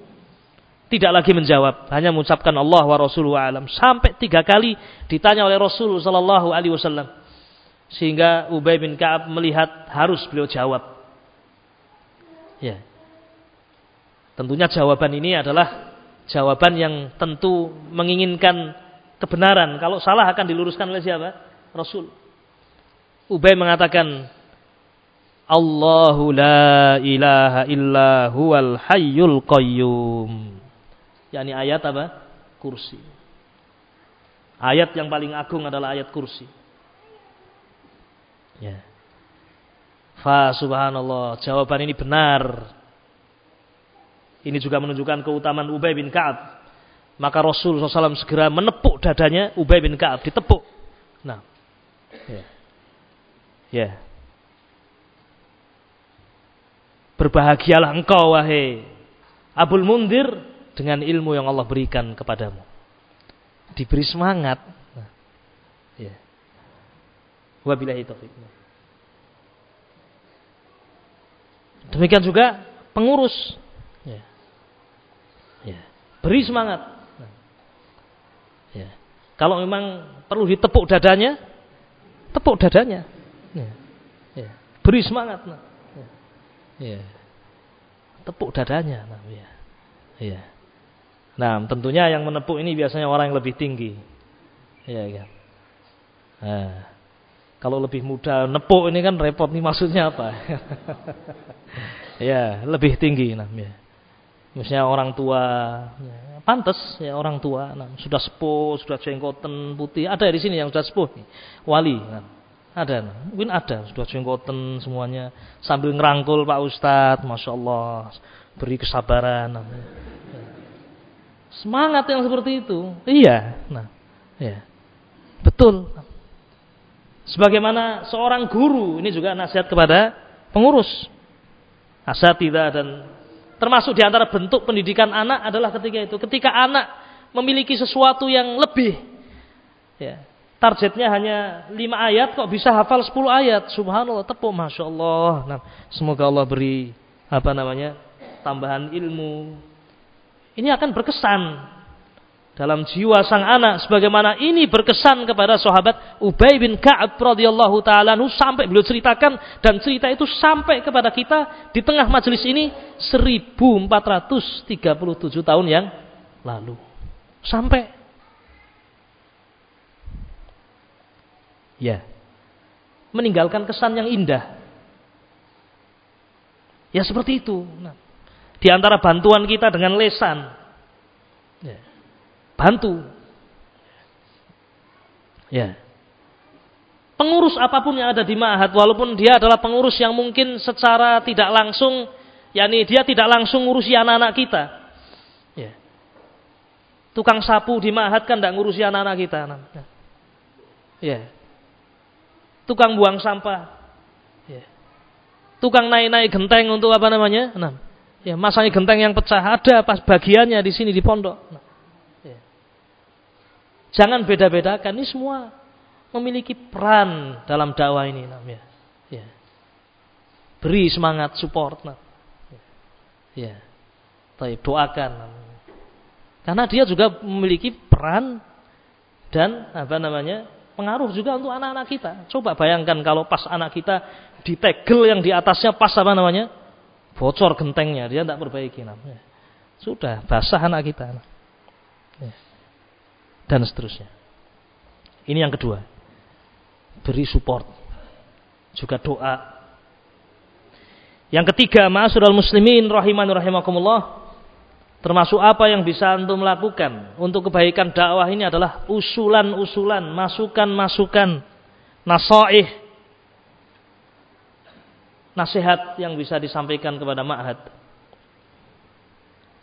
Speaker 1: tidak lagi menjawab, hanya mengucapkan Allah wa Rasuluhu alam. Sampai tiga kali ditanya oleh Rasul Sallallahu Alaihi Wasallam, sehingga Ubay bin Kaab melihat harus beliau jawab. Ya, tentunya jawaban ini adalah jawaban yang tentu menginginkan kebenaran. Kalau salah akan diluruskan oleh siapa? Rasul. Ubay mengatakan, Allahu la ilaha illa huwal hayyul qayyum yakni ayat apa? Kursi. Ayat yang paling agung adalah ayat kursi. Ya. Fa subhanallah, jawaban ini benar. Ini juga menunjukkan keutamaan Ubay bin Ka'ab. Maka Rasul SAW segera menepuk dadanya Ubay bin Ka'ab, ditepuk. Nah, ya. ya. Berbahagialah engkau wahai Abul Mundir dengan ilmu yang Allah berikan kepadamu. Diberi semangat. Nah, ya. Wabillahi. Demikian juga pengurus. Ya. Ya. Beri semangat. Nah. Ya. Kalau memang perlu ditepuk dadanya, tepuk dadanya. Ya. Ya. Beri semangat. Nah. Ya. Tepuk dadanya. Nah, ya. Nah, tentunya yang menepuk ini biasanya orang yang lebih tinggi. Ya kan. Nah, kalau lebih muda nepuk ini kan repot nih maksudnya apa? *laughs* ya, lebih tinggi namanya. Misalnya orang tua, ya, pantas ya orang tua, nah, sudah sepuh, sudah jenggoten putih. Ada di sini yang sudah sepuh wali. Nah, ada, mungkin ada, sudah jenggoten semuanya. Sambil ngerangkul Pak Ustadz, Masya Allah, beri kesabaran. Semangat yang seperti itu. Iya. Nah, ya. Betul. Sebagaimana seorang guru, ini juga nasihat kepada pengurus. Asatidah dan termasuk di antara bentuk pendidikan anak adalah ketika itu. Ketika anak memiliki sesuatu yang lebih. Ya, targetnya hanya 5 ayat kok bisa hafal 10 ayat. Subhanallah, tepuk Masya Allah. Nah, semoga Allah beri apa namanya tambahan ilmu, ini akan berkesan dalam jiwa sang anak sebagaimana ini berkesan kepada sahabat Ubay bin Ka'ab radhiyallahu taala sampai beliau ceritakan dan cerita itu sampai kepada kita di tengah majelis ini 1437 tahun yang lalu. Sampai ya meninggalkan kesan yang indah. Ya seperti itu. Nah, di antara bantuan kita dengan lesan bantu. Ya. Pengurus apa pun yang ada di ma'had, walaupun dia adalah pengurus yang mungkin secara tidak langsung, yakni dia tidak langsung ngurusi anak-anak kita. Ya. Tukang sapu di ma'had kan tidak ngurusi anak-anak kita. Ya. Tukang buang sampah. Ya. Tukang naik-naik genteng untuk apa namanya? Nah. Ya, masangi genteng yang pecah ada pas bagiannya di sini di pondok. Nah. Jangan beda-bedakan. Ini semua memiliki peran dalam dakwah ini namanya. Ya. Beri semangat, support. Nah. Ya. Tapi doakan. Karena dia juga memiliki peran dan apa namanya pengaruh juga untuk anak-anak kita. Coba bayangkan kalau pas anak kita ditegel yang di atasnya pas apa namanya bocor gentengnya, dia tidak perbaiki namanya. Sudah basah anak kita. Ya dan seterusnya. Ini yang kedua. Beri support. Juga doa. Yang ketiga, ma'asyiral muslimin rahiman rahimakumullah. Termasuk apa yang bisa antum lakukan untuk kebaikan dakwah ini adalah usulan-usulan, masukan-masukan, nasaih, nasihat yang bisa disampaikan kepada ma'had.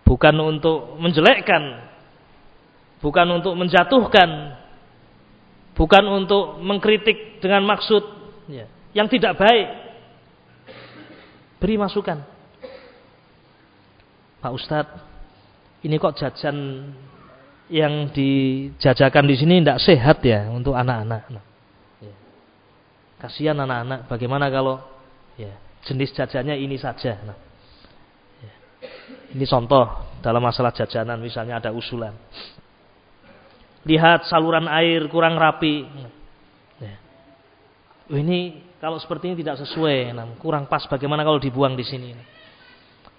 Speaker 1: Bukan untuk menjelekkan bukan untuk menjatuhkan, bukan untuk mengkritik dengan maksud ya, yang tidak baik. Beri masukan. Pak Ustadz, ini kok jajan yang dijajakan di sini tidak sehat ya untuk anak-anak. Nah, ya. Kasihan anak-anak. Bagaimana kalau ya, jenis jajannya ini saja. Nah, ya. Ini contoh dalam masalah jajanan misalnya ada usulan lihat saluran air kurang rapi. Ya. Ini kalau seperti ini tidak sesuai, nah, kurang pas. Bagaimana kalau dibuang di sini?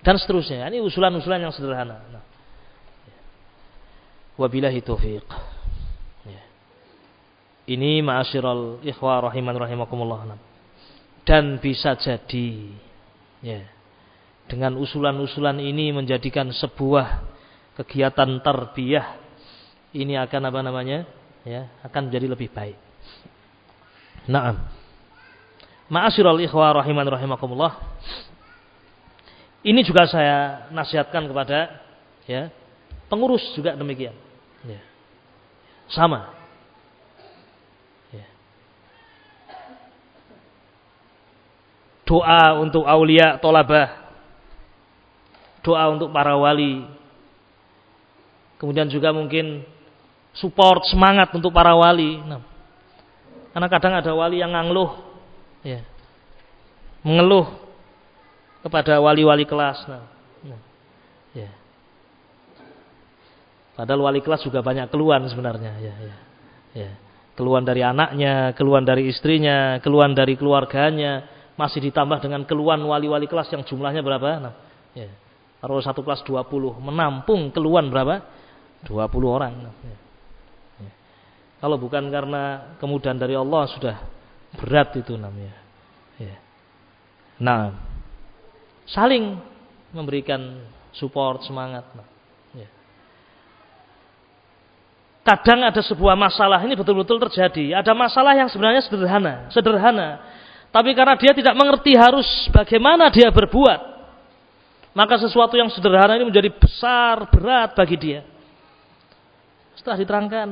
Speaker 1: Dan seterusnya. Ini usulan-usulan yang sederhana. Nah. Wabillahi taufiq. Ya. Ini ma'asyiral ikhwa rahiman rahimakumullah. Dan bisa jadi ya, dengan usulan-usulan ini menjadikan sebuah kegiatan tarbiyah ini akan apa namanya? Ya, akan menjadi lebih baik. Naam. Ma'asyiral ikhwah rahiman rahimakumullah. Ini juga saya nasihatkan kepada ya, pengurus juga demikian. Ya. Sama. Ya. Doa untuk aulia tolabah. Doa untuk para wali. Kemudian juga mungkin support semangat untuk para wali. Nah, karena kadang ada wali yang ngeluh, ya, mengeluh kepada wali-wali kelas. Nah, nah, ya. Padahal wali kelas juga banyak keluhan sebenarnya, ya, ya, ya. Keluhan dari anaknya, keluhan dari istrinya, keluhan dari keluarganya, masih ditambah dengan keluhan wali-wali kelas yang jumlahnya berapa? Nah, ya. Kalau satu kelas 20 menampung keluhan berapa? 20 orang. Nah, ya. Kalau bukan karena kemudahan dari Allah sudah berat itu namanya. Ya. Nah, saling memberikan support semangat. Nah, ya. Kadang ada sebuah masalah ini betul-betul terjadi. Ada masalah yang sebenarnya sederhana, sederhana. Tapi karena dia tidak mengerti harus bagaimana dia berbuat, maka sesuatu yang sederhana ini menjadi besar, berat bagi dia. Setelah diterangkan,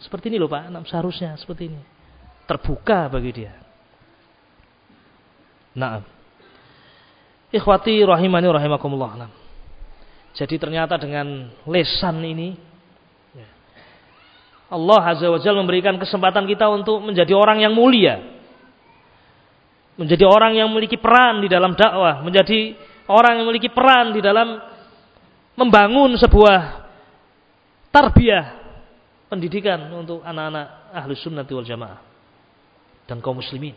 Speaker 1: seperti ini loh Pak, seharusnya seperti ini. Terbuka bagi dia. Nah, ikhwati rahimani rahimakumullah. Nah. Jadi ternyata dengan lesan ini Allah Azza wa Jalla memberikan kesempatan kita untuk menjadi orang yang mulia. Menjadi orang yang memiliki peran di dalam dakwah, menjadi orang yang memiliki peran di dalam membangun sebuah tarbiyah, pendidikan untuk anak-anak ahlu sunnati wal jamaah dan kaum muslimin.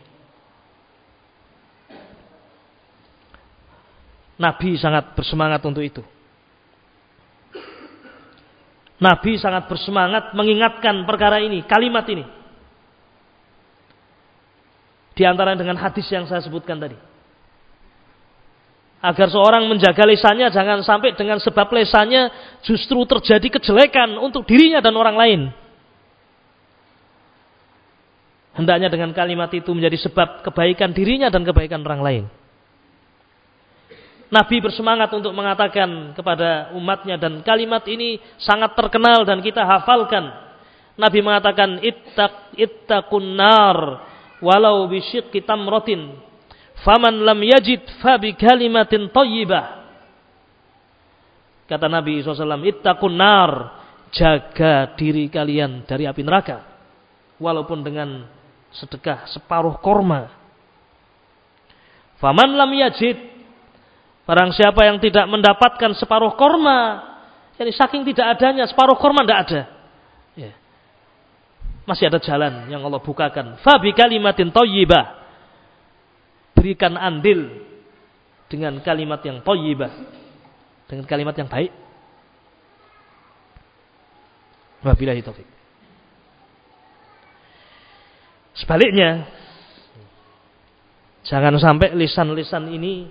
Speaker 1: Nabi sangat bersemangat untuk itu. Nabi sangat bersemangat mengingatkan perkara ini, kalimat ini. Di antara dengan hadis yang saya sebutkan tadi. Agar seorang menjaga lesannya jangan sampai dengan sebab lesannya justru terjadi kejelekan untuk dirinya dan orang lain. Hendaknya dengan kalimat itu menjadi sebab kebaikan dirinya dan kebaikan orang lain. Nabi bersemangat untuk mengatakan kepada umatnya dan kalimat ini sangat terkenal dan kita hafalkan. Nabi mengatakan ittaq ittaqun nar walau bisyikki tamratin Faman lam yajid fabi kalimatin tayyibah. Kata Nabi SAW, Ittaqun nar. Jaga diri kalian dari api neraka. Walaupun dengan sedekah separuh korma. Faman lam yajid. Barang siapa yang tidak mendapatkan separuh korma. Jadi saking tidak adanya, separuh korma tidak ada. Ya. Masih ada jalan yang Allah bukakan. Fabi kalimatin tayyibah berikan andil dengan kalimat yang toyibah. Dengan kalimat yang baik. Wabillahi taufik. Sebaliknya, jangan sampai lisan-lisan ini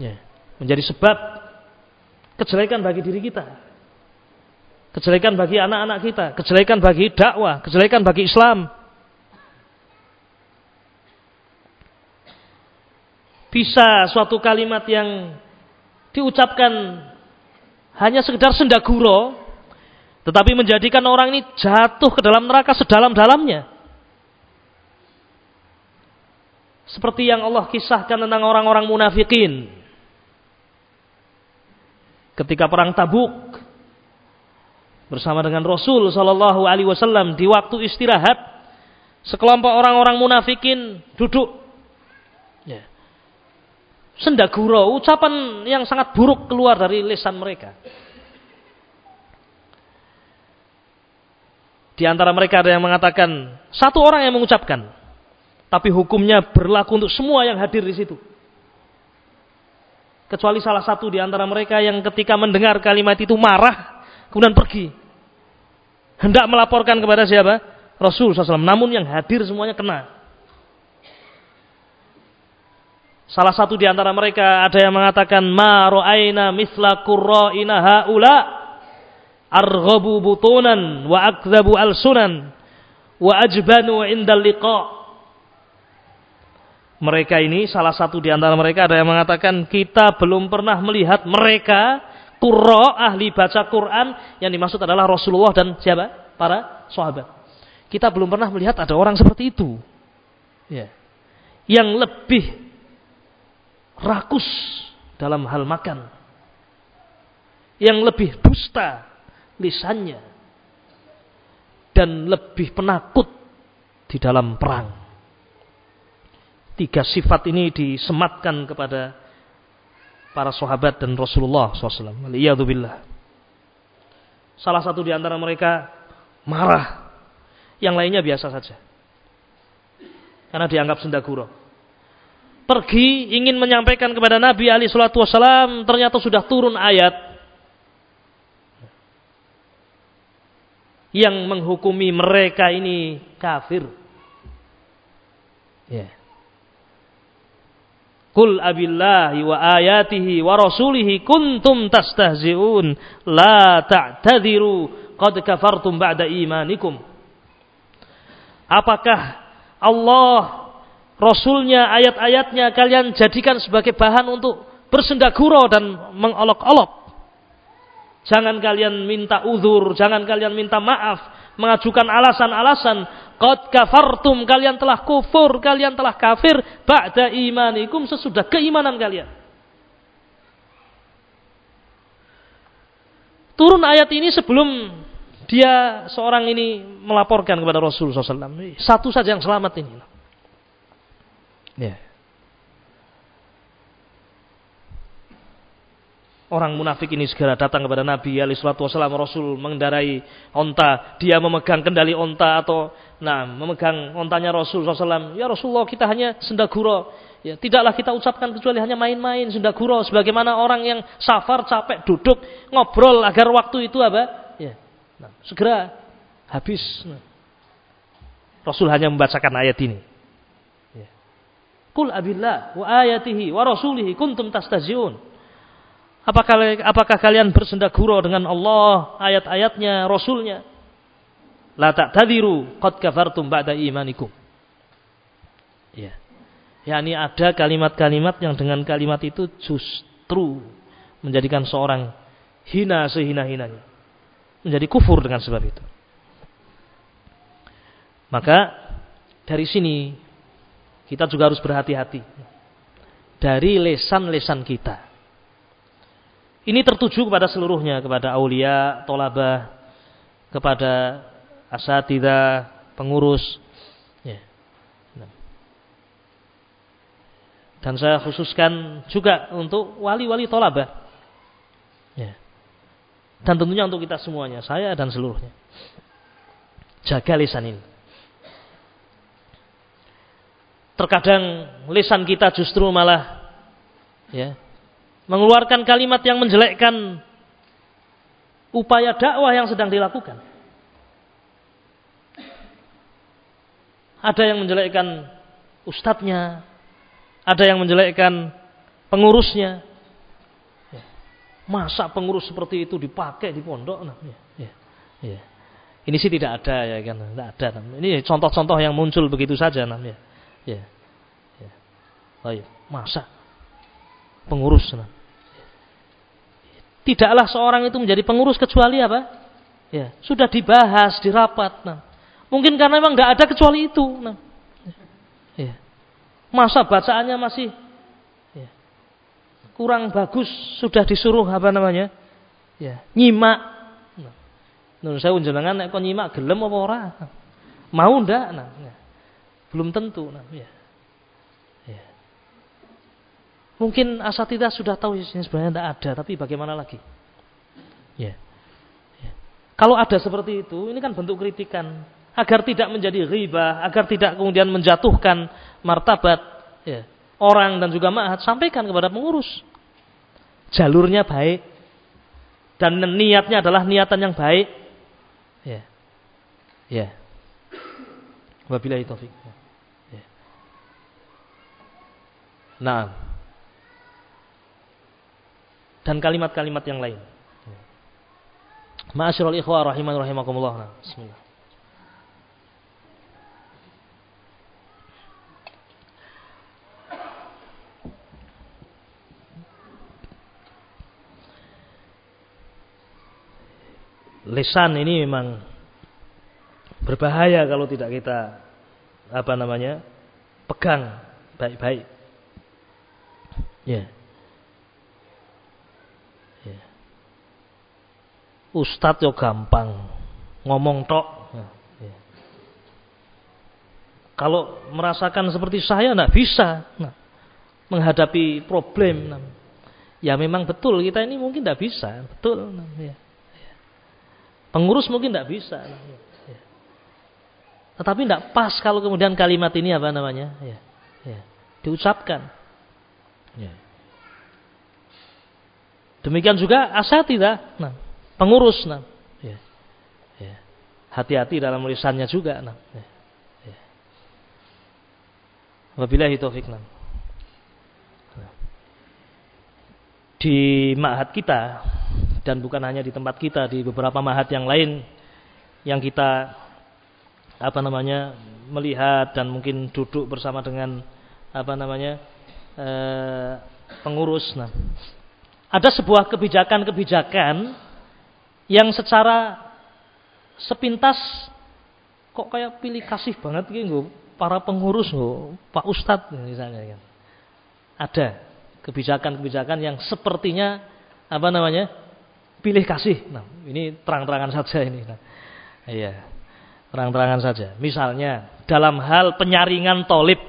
Speaker 1: ya, menjadi sebab kejelekan bagi diri kita. Kejelekan bagi anak-anak kita, kejelekan bagi dakwah, kejelekan bagi Islam. bisa suatu kalimat yang diucapkan hanya sekedar sendaguro tetapi menjadikan orang ini jatuh ke dalam neraka sedalam-dalamnya. Seperti yang Allah kisahkan tentang orang-orang munafikin. Ketika perang Tabuk bersama dengan Rasul Shallallahu Alaihi Wasallam di waktu istirahat, sekelompok orang-orang munafikin duduk sendaguro, ucapan yang sangat buruk keluar dari lisan mereka. Di antara mereka ada yang mengatakan satu orang yang mengucapkan, tapi hukumnya berlaku untuk semua yang hadir di situ. Kecuali salah satu di antara mereka yang ketika mendengar kalimat itu marah, kemudian pergi. Hendak melaporkan kepada siapa? Rasul SAW. Namun yang hadir semuanya kena. Salah satu di antara mereka ada yang mengatakan ma misla qurra'ina haula arghabu butunan wa akdzabu alsunan wa ajbanu indal liqa. Mereka ini salah satu di antara mereka ada yang mengatakan kita belum pernah melihat mereka qurra ahli baca Quran yang dimaksud adalah Rasulullah dan siapa? Para sahabat. Kita belum pernah melihat ada orang seperti itu. Ya. Yang lebih rakus dalam hal makan. Yang lebih dusta lisannya. Dan lebih penakut di dalam perang. Tiga sifat ini disematkan kepada para sahabat dan Rasulullah SAW. Aliyahdubillah. Salah satu di antara mereka marah. Yang lainnya biasa saja. Karena dianggap sendaguro pergi ingin menyampaikan kepada Nabi Ali Shallallahu Wasallam ternyata sudah turun ayat yang menghukumi mereka ini kafir. Ya. Kul abillahi wa ayatihi wa rasulihi kuntum tastahzi'un la ta'tadiru qad kafartum ba'da imanikum. Apakah Allah Rasulnya, ayat-ayatnya kalian jadikan sebagai bahan untuk bersendaguro dan mengolok-olok. Jangan kalian minta uzur, jangan kalian minta maaf, mengajukan alasan-alasan. Qad kafartum, kalian telah kufur, kalian telah kafir, ba'da imanikum sesudah keimanan kalian. Turun ayat ini sebelum dia seorang ini melaporkan kepada Rasul SAW. Satu saja yang selamat ini. Ya. Orang munafik ini segera datang kepada Nabi alaihi wasallam Rasul mengendarai onta. Dia memegang kendali onta atau nah memegang ontanya Rasul SAW ya Rasulullah kita hanya sendaguro. Ya tidaklah kita ucapkan kecuali hanya main-main sendaguro. Sebagaimana orang yang safar capek duduk ngobrol agar waktu itu apa? Ya nah, segera habis. Nah. Rasul hanya membacakan ayat ini. Ya. Kul abillah wa ayatihi wa rasulihi kuntum tastaziun Apakah, apakah kalian bersenda gurau dengan Allah, ayat-ayatnya, Rasulnya? La ta'tadiru qad kafartum ba'da imanikum. Ya. Ya, ini ada kalimat-kalimat yang dengan kalimat itu justru menjadikan seorang hina sehina-hinanya. Menjadi kufur dengan sebab itu. Maka dari sini kita juga harus berhati-hati dari lesan-lesan kita ini tertuju kepada seluruhnya, kepada aulia, tolabah, kepada asatidah, pengurus. Ya. Nah. Dan saya khususkan juga untuk wali-wali tolabah. Ya. Dan tentunya untuk kita semuanya, saya dan seluruhnya. Jaga lisan ini. Terkadang lisan kita justru malah ya, mengeluarkan kalimat yang menjelekkan upaya dakwah yang sedang dilakukan. Ada yang menjelekkan ustadznya, ada yang menjelekkan pengurusnya. Ya. Masa pengurus seperti itu dipakai di pondok? Nah, ya, ya, ya. Ini sih tidak ada ya kan, tidak ada. Ini contoh-contoh yang muncul begitu saja namanya. Ya. Ya. Baik, masa pengurus. Nah. Tidaklah seorang itu menjadi pengurus kecuali apa? Ya, sudah dibahas di rapat. Nah, mungkin karena memang tidak ada kecuali itu. Nah, ya. Masa bacaannya masih ya, kurang bagus, sudah disuruh apa namanya? Ya, nyimak. Nah, saya unjenengan nek nyimak gelem apa ora? Mau ndak? Nah, ya. belum tentu. Nah, ya. Mungkin asatidah sudah tahu ini sebenarnya tidak ada, tapi bagaimana lagi? Ya. ya. Kalau ada seperti itu, ini kan bentuk kritikan agar tidak menjadi riba, agar tidak kemudian menjatuhkan martabat ya, orang dan juga ma'had, sampaikan kepada pengurus. Jalurnya baik dan niatnya adalah niatan yang baik. Ya. Ya. Wabillahi taufik. Ya. Nah, dan kalimat-kalimat yang lain. Ma'asyiral ikhwah rahiman rahimakumullah. Bismillah. Lisan ini memang berbahaya kalau tidak kita apa namanya pegang baik-baik. Ya. -baik. Ustadz yo gampang ngomong tok. Ya, ya. Kalau merasakan seperti saya tidak bisa nah, menghadapi problem. Nah. Ya memang betul kita ini mungkin tidak bisa, betul. Nah, ya. ya. Pengurus mungkin tidak bisa. Nah, ya. Ya. Tetapi tidak pas kalau kemudian kalimat ini apa namanya, ya, ya. diucapkan. Ya. Demikian juga asatidah. Nah, pengurus nah. Ya. Ya. Hati-hati dalam lisannya juga nah. Ya. Wabillahi taufik nah. Di ma'had kita dan bukan hanya di tempat kita di beberapa ma'had yang lain yang kita apa namanya melihat dan mungkin duduk bersama dengan apa namanya eh, pengurus nah ada sebuah kebijakan-kebijakan yang secara sepintas kok kayak pilih kasih banget gitu para pengurus loh, Pak Ustadz misalnya kan. Ada kebijakan-kebijakan yang sepertinya apa namanya? pilih kasih. Nah, ini terang-terangan saja ini. Nah, iya. Terang-terangan saja. Misalnya dalam hal penyaringan tolip.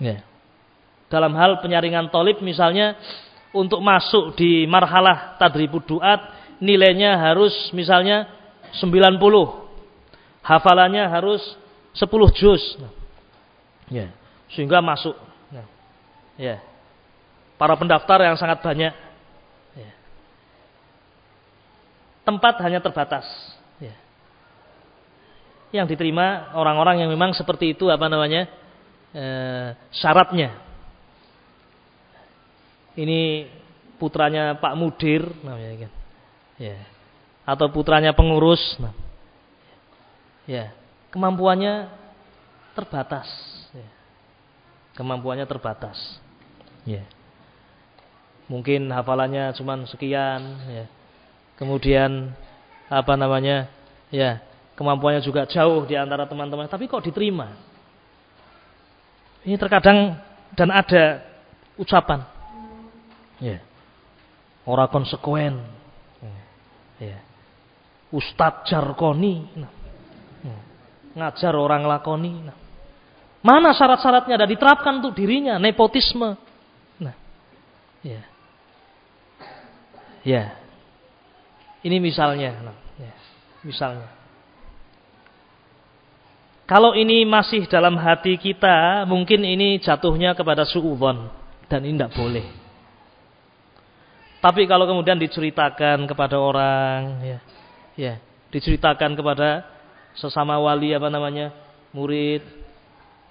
Speaker 1: Ya. Dalam hal penyaringan tolip misalnya untuk masuk di marhalah tadribud duat nilainya harus misalnya 90. Hafalannya harus 10 juz. Ya, sehingga masuk. Nah, ya. Para pendaftar yang sangat banyak. Ya. Tempat hanya terbatas. Ya. Yang diterima orang-orang yang memang seperti itu apa namanya? E, syaratnya. Ini putranya Pak Mudir namanya kan. Ya. Atau putranya pengurus. Nah. Ya. Kemampuannya terbatas. Ya. Kemampuannya terbatas. Ya. Mungkin hafalannya cuma sekian. Ya. Kemudian apa namanya? Ya, kemampuannya juga jauh di antara teman-teman. Tapi kok diterima? Ini terkadang dan ada ucapan. Ya. Orang konsekuen. Ya. Ustadz Jarkoni. Nah. Ngajar orang lakoni. Nah. Mana syarat-syaratnya ada diterapkan untuk dirinya, nepotisme. Nah, ya, ya, ini misalnya, nah, ya, misalnya. Kalau ini masih dalam hati kita, mungkin ini jatuhnya kepada suudzon dan ini tidak boleh. Tapi kalau kemudian diceritakan kepada orang, ya, ya, diceritakan kepada sesama wali apa namanya, murid,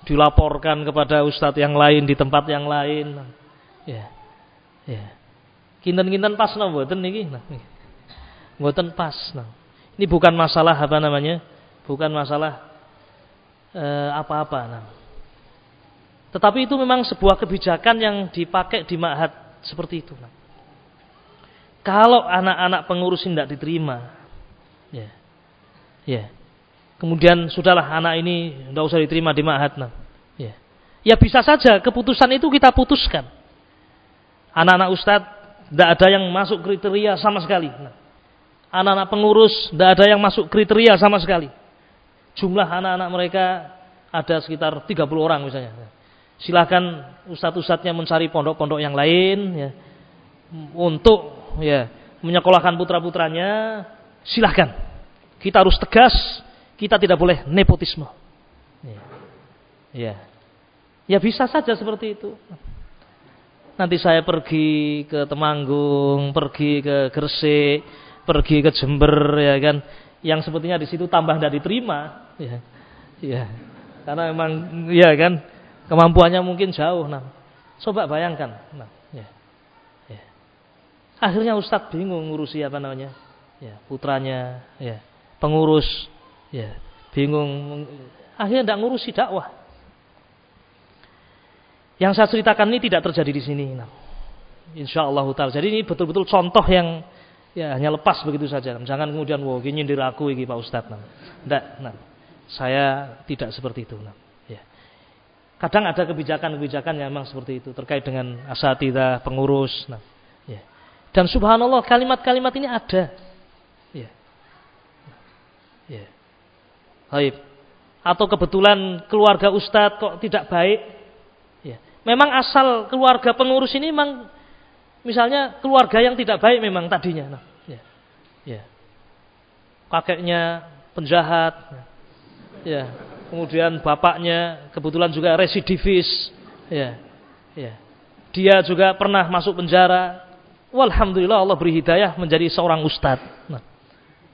Speaker 1: dilaporkan kepada ustadz yang lain di tempat yang lain. Ya. Ya. Kinten-kinten pas nah mboten niki. Nah, mboten pas nah. Ini bukan masalah apa namanya? Bukan masalah eh, apa-apa nah. Tetapi itu memang sebuah kebijakan yang dipakai di ma'had seperti itu. Nah. Kalau anak-anak pengurus tidak diterima, ya, ya, Kemudian sudahlah anak ini tidak usah diterima di ma'had. Nah. Ya. ya bisa saja keputusan itu kita putuskan. Anak-anak ustadz tidak ada yang masuk kriteria sama sekali. Nah. Anak-anak pengurus tidak ada yang masuk kriteria sama sekali. Jumlah anak-anak mereka ada sekitar 30 orang misalnya. Silahkan ustadz-ustadznya mencari pondok-pondok yang lain ya, untuk ya menyekolahkan putra-putranya. Silahkan. Kita harus tegas kita tidak boleh nepotisme. Ya. Ya, ya bisa saja seperti itu. Nanti saya pergi ke Temanggung, pergi ke Gresik, pergi ke Jember, ya kan. Yang sepertinya di situ tambah tidak diterima, ya, ya. Karena memang, ya kan, kemampuannya mungkin jauh. Nah, coba bayangkan. Nah. Akhirnya Ustadz bingung ngurusi apa namanya, ya, putranya, ya, pengurus Ya, bingung. Akhirnya tidak ngurusi dakwah. Yang saya ceritakan ini tidak terjadi di sini. Nah, insya Allah taala. Jadi ini betul-betul contoh yang ya hanya lepas begitu saja. Jangan kemudian wow ini nyindir aku ini Pak Ustadz. Nah, tidak. Nah, saya tidak seperti itu. Nah, ya. Kadang ada kebijakan-kebijakan yang memang seperti itu terkait dengan asatidah, pengurus. Nah. Dan subhanallah kalimat-kalimat ini ada. Ya. Ya. Baik. Atau kebetulan keluarga ustadz kok tidak baik. Ya. Memang asal keluarga pengurus ini memang misalnya keluarga yang tidak baik memang tadinya. Nah, ya. Ya. Kakeknya penjahat. Ya. Kemudian bapaknya kebetulan juga residivis. Ya. Ya. Dia juga pernah masuk penjara. Walhamdulillah Allah beri hidayah menjadi seorang ustadz. Nah,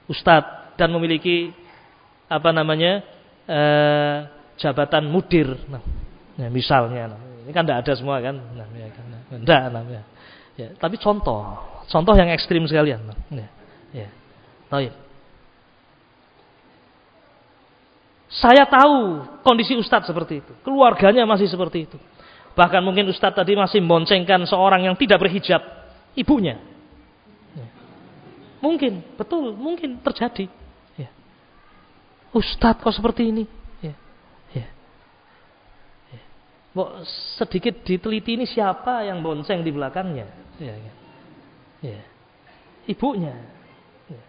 Speaker 1: ustadz dan memiliki apa namanya eh, jabatan mudir. Nah, ya, misalnya, nah, ini kan tidak ada semua kan, nah, ya, kan, tidak, nah, ya. ya. Tapi contoh, contoh yang ekstrim sekalian. Nah, ya, ya. Taib. Saya tahu kondisi Ustadz seperti itu, keluarganya masih seperti itu. Bahkan mungkin Ustadz tadi masih memboncengkan seorang yang tidak berhijab, ibunya. Ya. Mungkin, betul, mungkin terjadi. Ustadz kok seperti ini? Ya. Ya. Ya. sedikit diteliti ini siapa yang bonceng di belakangnya? Ya. Ya. ya. Ibunya. Ya.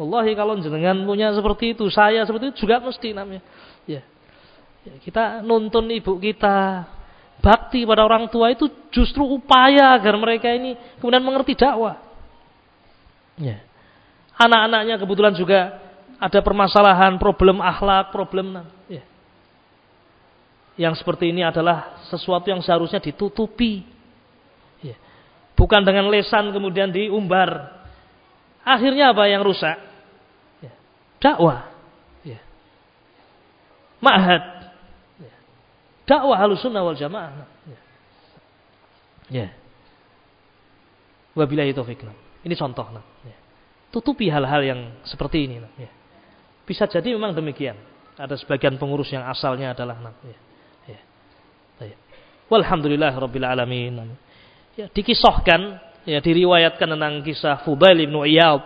Speaker 1: Wallahi kalau jenengan punya seperti itu, saya seperti itu juga mesti namanya. Ya. ya. Kita nuntun ibu kita, bakti pada orang tua itu justru upaya agar mereka ini kemudian mengerti dakwah. Ya. Anak-anaknya kebetulan juga ada permasalahan, problem akhlak, problem ya. Yang seperti ini adalah sesuatu yang seharusnya ditutupi. Ya. Bukan dengan lesan kemudian diumbar. Akhirnya apa yang rusak? Ya. Dakwah. Ya. Ma'had. Dakwah halusunnah wal jamaah. Ya. Wabillahi taufiq. Ini contoh. Ya. Tutupi hal-hal yang seperti ini. Ya. Bisa jadi memang demikian. Ada sebagian pengurus yang asalnya adalah ya. Ya. Ya. Walhamdulillah rabbil alamin. Ya, dikisahkan ya diriwayatkan tentang kisah Fudail bin Iyad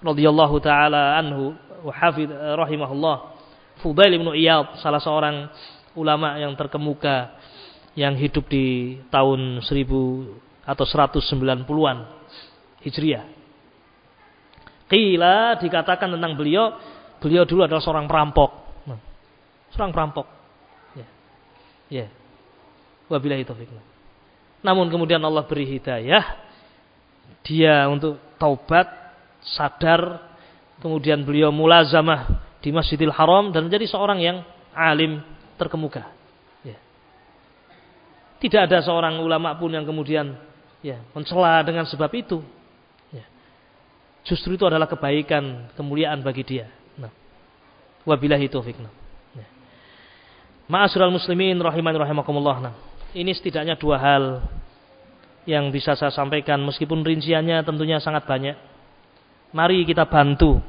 Speaker 1: radhiyallahu taala anhu wa rahimahullah. Fudail bin Iyad salah seorang ulama yang terkemuka yang hidup di tahun 1000 atau 190-an Hijriah. Qila dikatakan tentang beliau Beliau dulu adalah seorang perampok. Seorang perampok. Ya. Ya. Wabillahi taufiq. Namun kemudian Allah beri hidayah dia untuk taubat, sadar, kemudian beliau mulazamah di Masjidil Haram dan menjadi seorang yang alim terkemuka. Ya. Tidak ada seorang ulama pun yang kemudian ya mencela dengan sebab itu. Ya. Justru itu adalah kebaikan, kemuliaan bagi dia. Wabillahi taufiq. Ya. Ma'asyiral muslimin rahiman rahimakumullah. Nah, ini setidaknya dua hal yang bisa saya sampaikan meskipun rinciannya tentunya sangat banyak. Mari kita bantu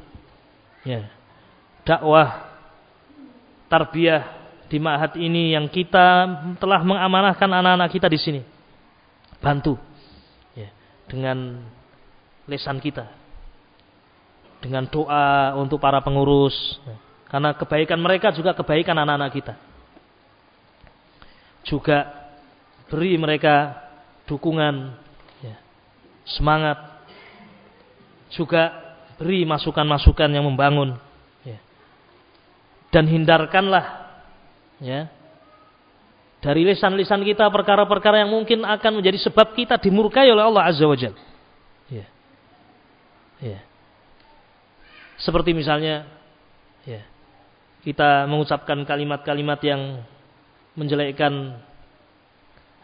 Speaker 1: ya. Dakwah tarbiyah di ma'had ini yang kita telah mengamanahkan anak-anak kita di sini. Bantu ya, dengan lesan kita. Dengan doa untuk para pengurus. Ya karena kebaikan mereka juga kebaikan anak-anak kita. Juga beri mereka dukungan, ya, semangat. Juga beri masukan-masukan yang membangun. Ya. Dan hindarkanlah ya, dari lisan-lisan kita perkara-perkara yang mungkin akan menjadi sebab kita dimurkai oleh Allah Azza wa Jalla. Ya. Ya. Seperti misalnya ya, kita mengucapkan kalimat-kalimat yang menjelekkan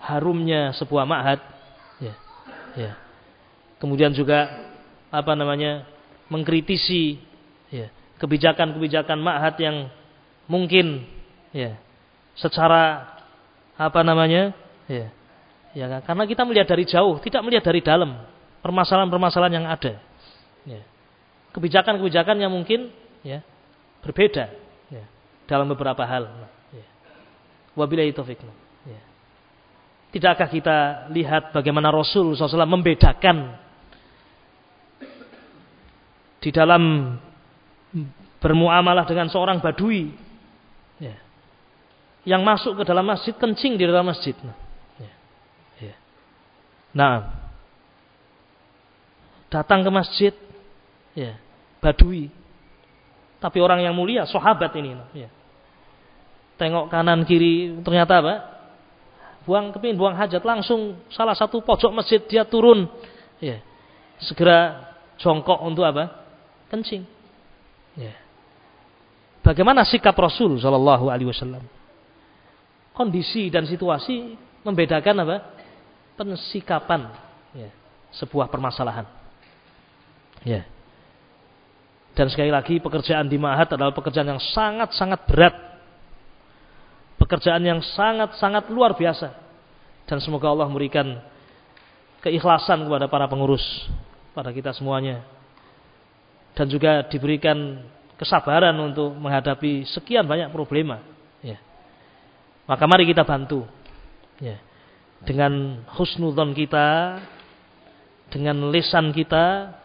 Speaker 1: harumnya sebuah ma'had ya ya kemudian juga apa namanya mengkritisi ya kebijakan-kebijakan ma'had yang mungkin ya secara apa namanya ya ya karena kita melihat dari jauh tidak melihat dari dalam permasalahan-permasalahan yang ada ya kebijakan-kebijakan yang mungkin ya berbeda dalam beberapa hal. Ya. Wabillahi taufiq. Ya. Tidakkah kita lihat bagaimana Rasul SAW membedakan di dalam bermuamalah dengan seorang badui ya. Yang masuk ke dalam masjid kencing di dalam masjid. Nah, ya. Ya. nah datang ke masjid ya badui tapi orang yang mulia, sahabat ini. Ya. Tengok kanan kiri, ternyata apa? Buang kepingin, buang hajat. Langsung salah satu pojok masjid dia turun. Ya. Segera jongkok untuk apa? Kencing. Ya. Bagaimana sikap Rasul Shallallahu Alaihi Wasallam? Kondisi dan situasi membedakan apa? Pensikapan ya, sebuah permasalahan. Ya. Dan sekali lagi pekerjaan di Mahat adalah pekerjaan yang sangat-sangat berat. Pekerjaan yang sangat-sangat luar biasa. Dan semoga Allah memberikan keikhlasan kepada para pengurus. Pada kita semuanya. Dan juga diberikan kesabaran untuk menghadapi sekian banyak problema. Maka mari kita bantu. Ya. Dengan husnudon kita. Dengan lisan kita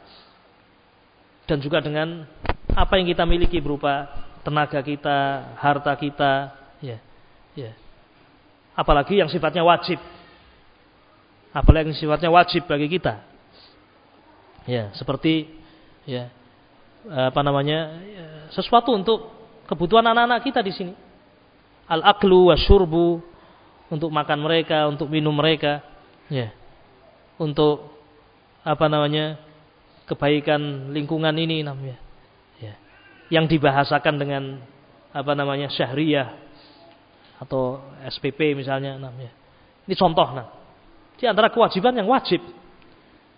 Speaker 1: dan juga dengan apa yang kita miliki berupa tenaga kita, harta kita, ya. Ya. Apalagi yang sifatnya wajib. Apalagi yang sifatnya wajib bagi kita. Ya, seperti ya apa namanya? Ya, sesuatu untuk kebutuhan anak-anak kita di sini. Al-aklu wa syurbu untuk makan mereka, untuk minum mereka, ya. Untuk apa namanya? kebaikan lingkungan ini namanya. Ya. Yang dibahasakan dengan apa namanya? syahriyah atau SPP misalnya namanya. Ini contoh nah. Di antara kewajiban yang wajib.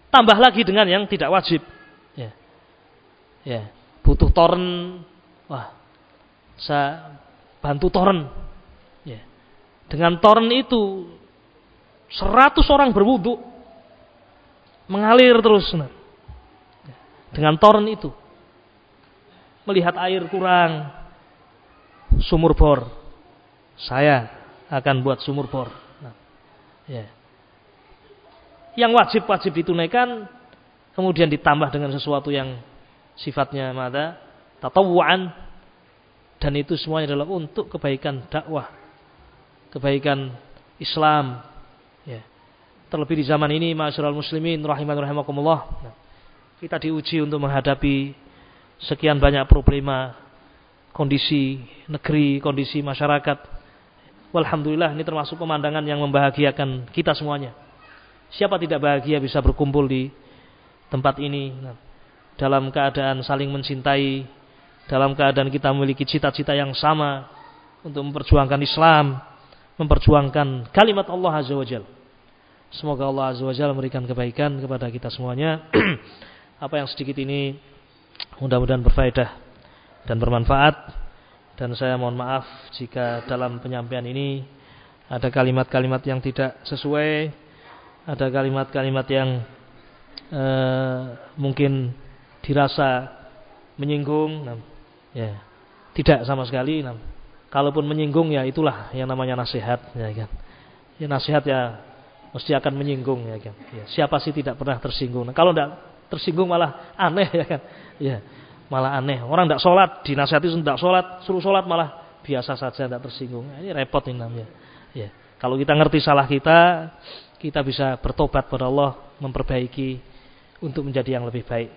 Speaker 1: Tambah lagi dengan yang tidak wajib. Ya. Ya. Butuh toren. Wah. Saya bantu toren. Ya. Dengan toren itu seratus orang berwudu mengalir terus. Nah. Dengan toren itu. Melihat air kurang. Sumur bor. Saya akan buat sumur bor. Nah, ya. Yang wajib-wajib ditunaikan. Kemudian ditambah dengan sesuatu yang sifatnya mata tatawuan dan itu semuanya adalah untuk kebaikan dakwah kebaikan Islam ya. Terlebih di zaman ini masyarakat muslimin rahiman rahimakumullah nah, kita diuji untuk menghadapi sekian banyak problema kondisi negeri kondisi masyarakat. Walhamdulillah ini termasuk pemandangan yang membahagiakan kita semuanya. Siapa tidak bahagia bisa berkumpul di tempat ini nah, dalam keadaan saling mencintai dalam keadaan kita memiliki cita-cita yang sama untuk memperjuangkan Islam memperjuangkan kalimat Allah Azza wa Jal. Semoga Allah Azza wa Jal memberikan kebaikan kepada kita semuanya. *clears throat* Apa yang sedikit ini mudah-mudahan berfaedah dan bermanfaat. Dan saya mohon maaf jika dalam penyampaian ini ada kalimat-kalimat yang tidak sesuai, ada kalimat-kalimat yang uh, mungkin dirasa menyinggung. Nah, ya, tidak sama sekali. Nah, Kalaupun menyinggung ya itulah yang namanya nasihat ya kan. Ya nasihat ya mesti akan menyinggung ya kan. Ya, siapa sih tidak pernah tersinggung. Nah, kalau tidak tersinggung malah aneh ya kan. Ya, malah aneh. Orang tidak sholat dinasihati tidak sholat, suruh sholat malah biasa saja tidak tersinggung. Nah, ini repot ini namanya. Ya. Kalau kita ngerti salah kita, kita bisa bertobat kepada Allah, memperbaiki untuk menjadi yang lebih baik.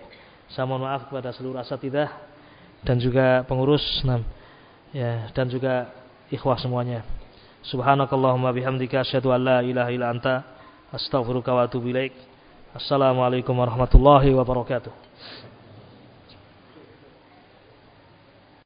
Speaker 1: Saya mohon maaf kepada seluruh asatidah dan juga pengurus. Nah, ya dan juga ikhwah semuanya. Subhanakallahumma bihamdika asyhadu an la ilaha illa anta astaghfiruka wa atubu ilaik. Assalamualaikum warahmatullahi wabarakatuh.